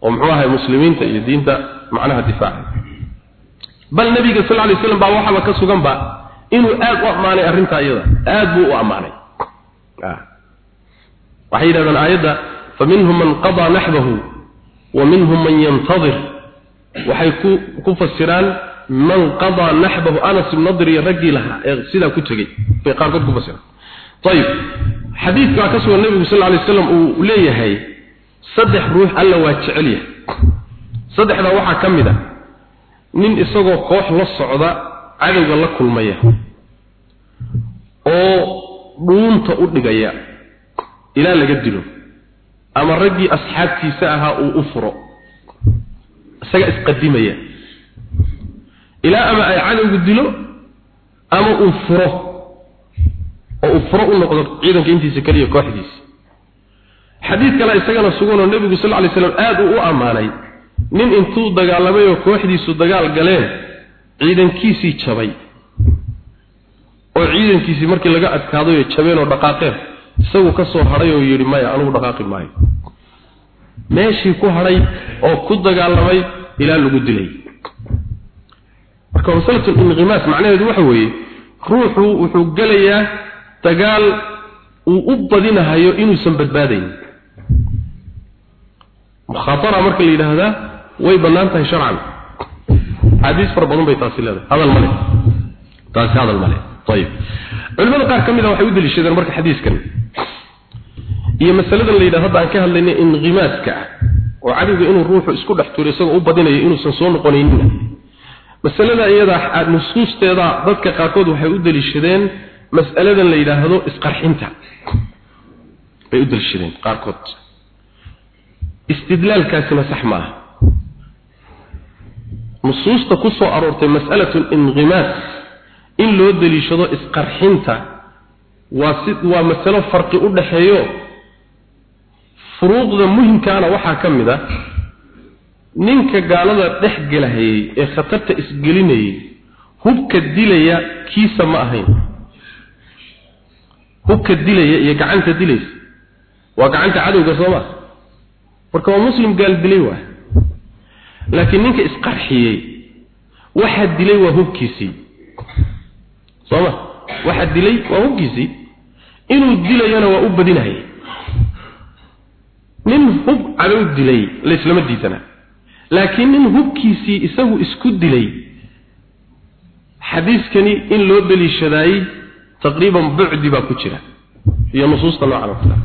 Speaker 1: oo muxuu ahay muslimiinta iyo diinta macnaha difaaca bal nabiga sal alay slam baa waxaaba ka sugan ba inuu aad u ammaanay arrintaa iyada. Aad buu u ammaanay. Waxay yidhahdaan aayadda faminhum man qadaa naxbahu wa minhum man yantadir waxay ku ku fasiraan man qadaa naxbahu anas ibn nadr iyo raggii lahaa ee sidaa ku tegey. Bay qaarkood ku fasiraan ayib xadiidka waa ka sugan nabigu sal alay slam uu leeyahay saddex ruux alla waa jecel yahay. Saddexdaa waxaa ka mid a nin isagoo koox la socda cadowga la kulmaya oo dhuunta u dhigaya ilaa laga dilo ama raggii asxaabtiisa ahaa uu u furo isaga isqadimaya ilaa ama ay cadowgu dilo ama uu furo. Oo uu furo u noqdo ciidanka intiisa keliya kooxdiisa. Xadiid kale isagana suganoo nebigu sal lay slam aada uu u ammaanay nin intuu dagaalamay oo kooxdiisu dagaal galeen ciidankiisii jabay. Oo ciidankiisii markii laga adkaaday oo jabeen oo dhaqaaqeen isagu ka soo hadhay oo yidhi maya anugu dhaqaaqi maayo. Meeshii ku hadhay oo ku dagaalamay ilaa lagu dilay marka masalatu inqimaas macnaheedu waxa weeye ruuxu wuxuu gelayaa dagaal uu u badinahayo inuusan badbaadayn. Mukhaatara marka la yidhaahdaa way bannaan tahay sharcan. Xadiis fara badan bay taasi leedahay. Hadal male taasi hadal male ayib culimada qaar ka mid a waxay u deliishadeen marka xadiiskan iyo masaladan la yidhahdo hadda aan ka hadlaynay inqimaaska ah oo cadowga inuu ruuxu isku dhex tuuro isagoo u badinayo inuusan soo noqonaynin masalada iyada nusuusteeda dadka qaarkood waxay u deliishadeen mas'aladan la yidhaahdo isqarxinta. Bay u deliishadeen qaarkood. Istidlaalkaasina sax maaha nusuusta ku soo aroortay mas'alatu inqimaas in loo deliishado isqarxinta waa si waa masalo farqi u dhaxeeyo. Furuuqda muhimkaana waxaa ka mid a ninka gaalada dhex gelahayey ee khatarta isgelinayay hubka dilaya kiisa ma ahayn. Hubka dilaya iyo gacanta dilaysa. Waa gacanta cadowga soo ma marka waa muslim gaal dilay waa. Laakiin ninka isqarxiyey waxa dilay waa hubkiisii. Soo ma waxa dilay waa hubkiisii. Inuu dilayana waa u badinahayay nin hub cadow dilay layslama diidana laakiin nin hubkiisii isagu isku dilay. Xadiiskani in loo daliishadaayey taqriiban bucdi baa ku jira. Iyo nusuusta noocan oo kale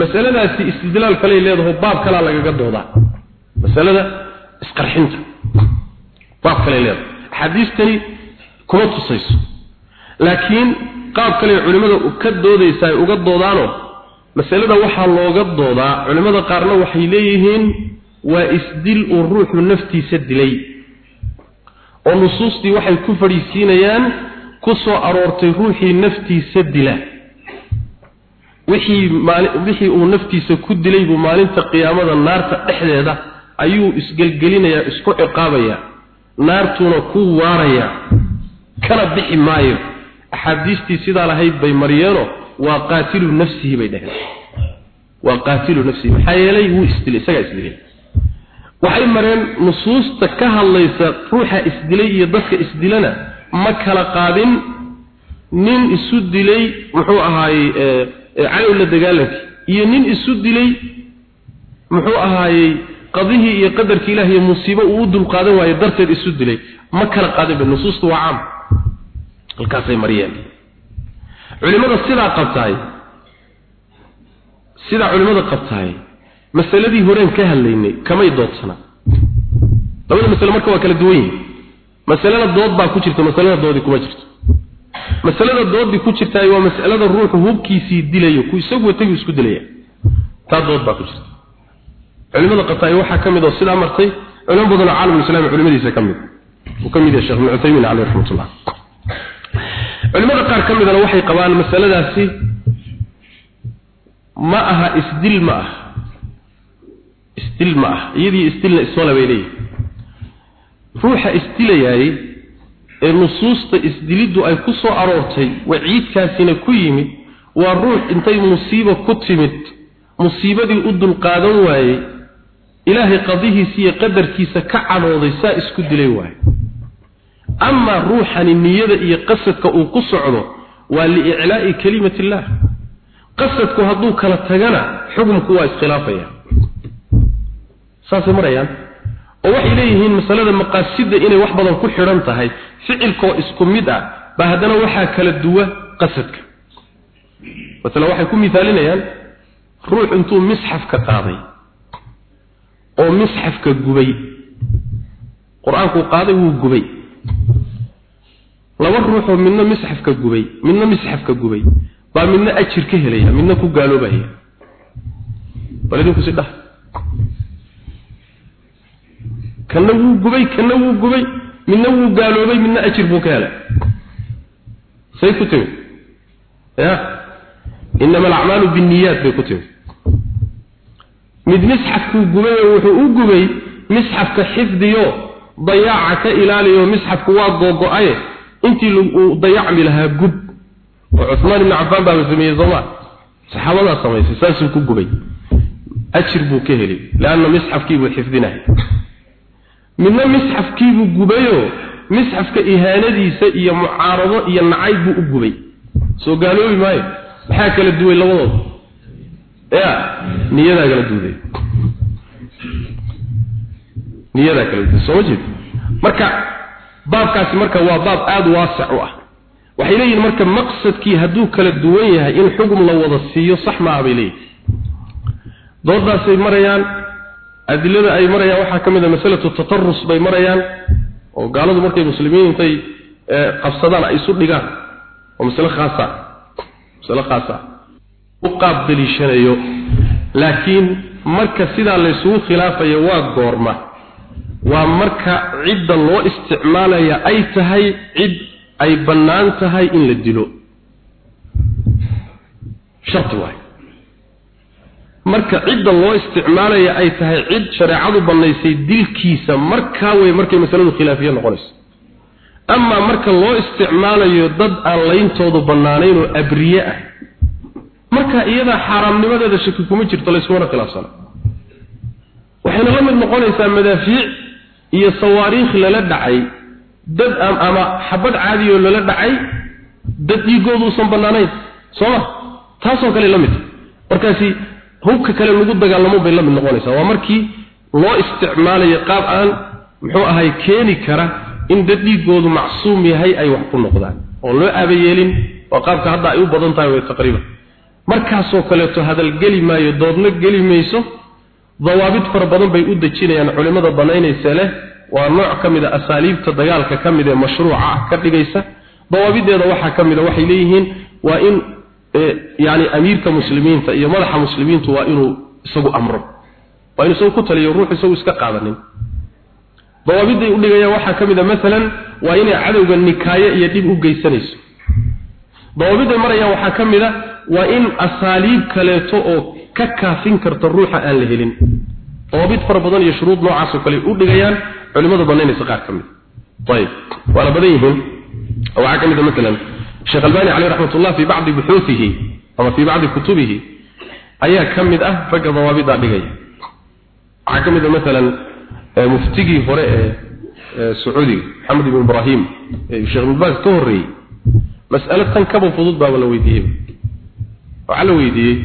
Speaker 1: masaladaasi istidlaal kale leedahay baab kale lagaga doodaa. Masalada isqarxinta baab kale leedahay. Xadiistani kuma tusayso. Laakiin qaab kale culimada ka doodaysa ay uga doodaano masalada waxaa looga doodaa culimada qaarna waxay leeyihiin waa isdil uu ruuxu naftiisa dilay. Oo nusuustii waxay ku fadhiisiinayaan ku soo aroortay ruuxii naftiisa dila. Wixii wixii uu naftiisa ku dilay buu maalinta qiyaamada naarta dhexdeeda ayuu isgelgelinayaa isku ciqaabayaa naartuuna ku waaraya kana bixi maayo. Axaadiistii sidaa lahayd bay maryeeno waa qaatilu nafsihi bay dhaheen. Waa qaatilu nafsihi maxaa yeelay wuu isdilay isagaa isdilay waxay mareen nusuusta ka hadlaysa ruuxa isdilay iyo dadka isdilana ma kala qaadin. Nin isu dilay muxuu ahaayey cadow la dagaalankii iyo nin isu dilay muxuu ahaayey qadihii iyo qadarkii ilaah iyo musiibo uu u dulqaadan waayo darteed isu dilay. Ma kala qaadinba nusuustu waa caam. Halkaasay mariyeen. Culimada sidaa qabtaay sidaa culimada qabtaay masaladii horeen ka hadlaynay kamay doodsana labada masale marka waa kala duwan yihiin masalada dood baa ku jirta masalada doodii kuma jirto. Masalada doodii ku jirtaay waa masalada ruuxu hubkiisii dilayo ku isagu watagi isku dilaya taa dood baa ku jirta. Culimada qabtaay waxaa ka mid oo sidaa martay culimo badan oo caalamul islaami culimadiisa ka mid. Uu ka mid yahay sheekh ibn Uthaymeen alayhi culimada qaar ka midana waxay qabaan masaladaasi ma aha isdil ma ah isdil ma ah. Iyadii isdilna iswala bay leeyihiin ruuxa isdilayaay ee nusuusta isdiliddu ay ku soo aroortay waciidkaasina ku yimid waa ruux intay musiibo ku timid musiibadii u dulqaadan waayey ilaahay qadihiisa iyo qadarkiisa ka cadhooday saa isku dilay waaye. Amaa ruuxani niyada iyo qasadka uu ku socdo waa liiclaa'i kelimati illaah qasadku hadduu kala tagana xukumku waa iskhilaafaya saasay marayaan. oo waxay leeyihiin masalada maqaasidda inay wax badan ku xidhan tahay ficilkoo isku mid ah baa haddana waxaa kala duwa qasadka. Masalan waxay ku misaalinayaan ruux intuu misxafka qaaday oo misxafka gubay. Qur'aankuu qaaday wuu gubay. Laba ruuxoo midna misxafka gubay midna misxafka gubay baa midna ajir ka helaya midna ku gaaloobaya. Bal idinku si dhah kana wuu gubay kana wuu gubay midna wuu gaaloobay midna ajir buu ka helay. Say ku timi. Ya? Inama alacmaalu binniyaat bay ku timi. Mid misxafkuu gubay wuxuu u gubay misxafka xifdiyo dayaaca ka ilaaliyo misxafku waa googo-aye intii uu dayacmi lahaa gub. Oo cumaan ibn cafaan baa sameeyey sooma saxaabadaa samaysay saasuu ku gubay. Ajir buu ka heli leanna misxafkiibuu xifdinahay midna misxafkiibuu gubayoo misxafka ihaanadiisa iyo mucaarado iyo nacayb buu u gubay. Soo gaaloobi maayo? Maxaa kala duway labadooda ya niyadaa kala duuday niyadaa kala duuday soo ma jeed marka baabkaasi marka waa baab aada waasic u ah. Waxay leeyihiin marka maqsadkii hadduu kala duwan yahay in xugum la wada siiyo sax maaha bay leeyihiin doodaasay marayaan adilada ay marayaan waxaa ka mid a masalatu tatarus bay marayaan oo gaaladu markay muslimiin intay qabsadaan ay isu dhigaan. Oo masale khaasa masale khaasa. U qaab daliishanayo laakiin marka sidaa laysugu khilaafayo waa goorma. Waa marka cidda loo isticmaalaya ay tahay cid ay bannaan tahay in la dilo. Sharti waay marka cidda loo isticmaalaya ay tahay cid shareecadu bannaysay dilkiisa markaa wey markay masaladu khilaafiye noqonayso. Amaa marka loo isticmaalayo dad aan layntoodu bannaanayn oo abriye ah marka iyadaa xaaraamnimadeeda shaki kuma jirto layskumana khilaafsana. Waxayna la mid noqonaysaa madaafiic iyo sawaariikh lala dhacay dad ama xabad caadiyoo lala dhacay dad dhiigoodu usan bannaanayn sooma taasoo kale la mid. Markaasi hubka kale lagu dagaalamo bay la mid noqonaysaa. Waa markii loo isticmaalayo qaab aan muxuu ahay keeni kara in dad dhiigoodu macsuum yahay ay wax ku noqdaan. Oo loo aabayeelin waa qaabka hadda ay u badan tahay way taqriiban. Markaasoo kaleeto hadal geli maayo doodna geli mayso dawaabid fara badan bay u dejinayaan. Culimmada banaynaysa leh waa nooc ka mid a asaaliibta dagaalka ka mid ee mashruuca ka dhigaysa. Dawaabideeda waxaa ka mid a waxay leeyihiin waa in yani amiirka muslimiinta iyo madaxa muslimiintu waa inuu isagu amro waa inuu isagu ku taliyo ruux isagu iska qaadanin. Dawaabiday u dhigayaan waxaa ka mid a maalan waa inay cadowga nikaayo iyo dhib u geysanayso. Dawaabiday marayaan waxaa ka mid a waa in asaaliib kaleeto oo ka kaafin karta ruuxa aan la helin. Dawaabid fara badan iyo shuruud noocaas oo kale u dhigayaan culimada banaynaysa qaar ka mid ayib waana badan yihiin. Waxaa ka mid a maalan sheekh albani caleyh raxmatullah fii bacdi buxuuhihi ama fii bacdi kutubihi ayaa ka mid ah ragga dawaabidaa dhigaya waxaa ka mid a maalan muftigii hore ee sacuudiga maxamed ibn ibrahim sheekh ibn baas ka horreeyey. Mas'alo tan kaba fudud baaba la weydiiyey. Waxaa la weydiiyey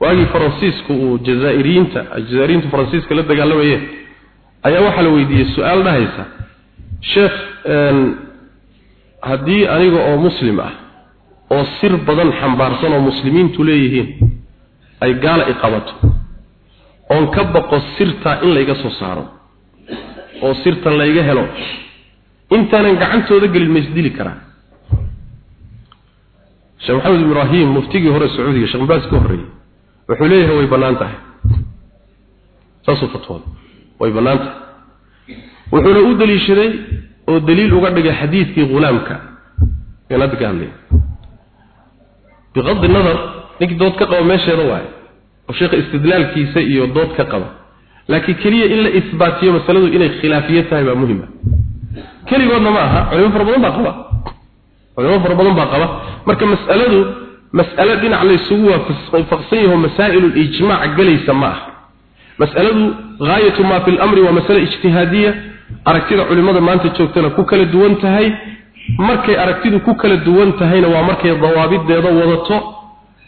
Speaker 1: waagii faransiisku uu jazaa'iriyiinta jazaa'iriyiintu faransiiska la dagaalamayeen ayaa waxaa la weydiiyey su'aal dhahaysa. Sheekh haddii aniga oo muslim ah oo sir badan xambaarsan oo muslimiintu leeyihiin ay gaala i qabato oon ka baqo sirtaa in layga soo saaro oo sirtan layga helo intaanan gacantooda gelin ma isdili karaa sheekh maxamed ibraahim muftigii hore sacuudiga sheekh baas ka horreeyey wuxuu leeyahay way bannaan tahay. Saasuu fatwooda way bannaan tahay. Wuxuuna u daliishaday oo daliil uga dhigay xadiidkii hulaamka aan hadda ka hadlay biqadi nadar ninkii dood ka qaba meesheeda waaye oo sheekha istidlaalkiisa iyo dood ka qaba. Laakiin keliya in la isbaatiyo masaladu inay khilaafiye tahay baa muhima keligoodna ma aha culimo fara badan baa qaba. Culimo fara badan baa qaba. Marka mas'aladu mas'alo dhinac la isugu waafaqsan yaho masaa'il ijmaac galaysa ma aha. Mas'aladu gaayatu ma fi al-amri wa mas'ala ijtihaadiyya aragtida culimada maanta joogtana ku kala duwan tahay. Markay aragtidu ku kala duwan tahayna waa markay dawaabideeda wadato.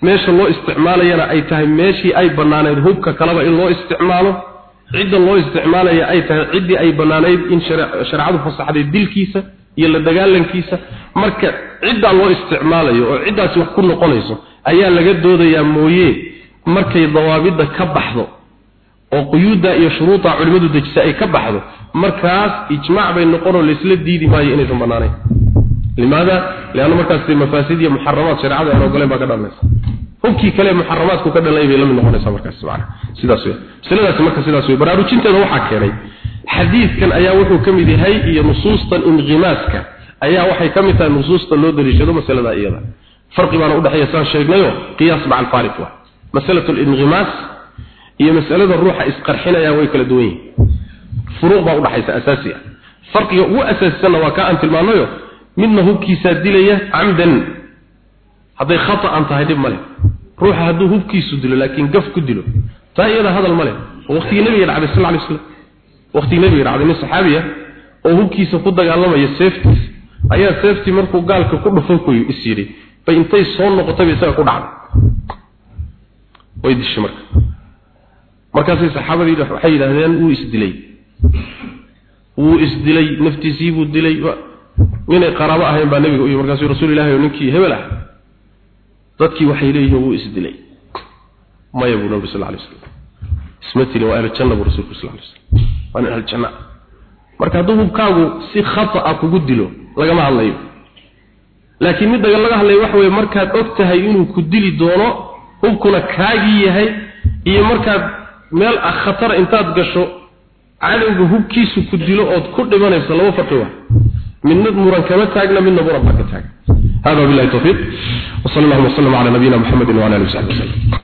Speaker 1: Meesha loo isticmaalayana ay tahay meeshii ay banaaneyd hubka kaleba in loo isticmaalo. Cidda loo isticmaalaya ay tahay ciddii ay bannaanayd in shareecadu fasaxday dilkiisa iyo la dagaalankiisa. Marka ciddaa loo isticmaalayo oo ciddaasi wax ku noqonayso ayaa laga doodayaa mooye. Markay dawaabidda ka baxdo oo quyuudda iyo shuruudda culimmadu dejisa ay ka baxdo markaas ijmaac bay noqonoo laysla diidi maayo inaysan bannaanayn. Limaada? Lianna markaas mafaasid iyo muxaramaad shareecada aan ogoleen baa ka dhalanaysa. Hubkii kale muxaramaadku ka dhalanay bay la noqonaysaa markaas macna sidaas weey masaladaas marka sidaas weey baraarujinteeda waxaa keenay xadiidkan ayaa wuxuu ka mid yahay iyo nusuustan ingimaaska ayaa waxay ka mid tahay nusuusta loo daliishado masalada iyada. Farqi baana udhexeeya saan sheegnayo qiyaas maca alfaariq waa. Masalatu alingimaas iyo masalada ruuxa isqarxinaya way kala duwan yihiin. Furuuq baa udhaxaysa asaasi ah farqiga ugu asaasisanna waa ka aan tilmaanayo midna hubkiisaa dilaya camdan. Hadday khata'an tahay dhib male ruuxa hadduu hubkiisu dilo laakiin gaf ku dilo taa iyada hadal male oo waqtigii nabiga dhacday sal alay slam waqtigii nabiga dhacday nin saxaabiya oo hubkiisa ku dagaalamaya seeftiisa ayaa seeftii markuu gaalka ku dhufan kuyu is yidhi bay intay soo noqotayba isaga ku dhacday. Way dishay marka markaasay saxaabadii waxay yidhaahdeen wuu isdilay wuu isdilay naftiisiibuu dilay. Ninay qaraabo ahayn baa nabiga u yimi markaasuu rasuul ilaahi oo ninkii hebel ah. Dadkii waxay leeyihiin wuu isdilay maya buu nabi sal alay slam isma tilin waa ahlujanna buu rasuulku sal alay slam waa nin ahlujanna. Marka hadduu hubkaagu si khata a kugu dilo lagama hadlayo. Laakiin middaga laga hadlayo waxa weye markaad og tahay inuu ku dili doono hubkuna kaagii yahay iyo markaad meel ah khatara intaad gasho cadowga hubkiisu ku dilo ood ku dhimanayso laba farqi waa midna muran kama taagna midna muran baa ka taagan hada billahi tawfiiq. Wa sallallahu wa sallam ala nabiyyina muhammadin wa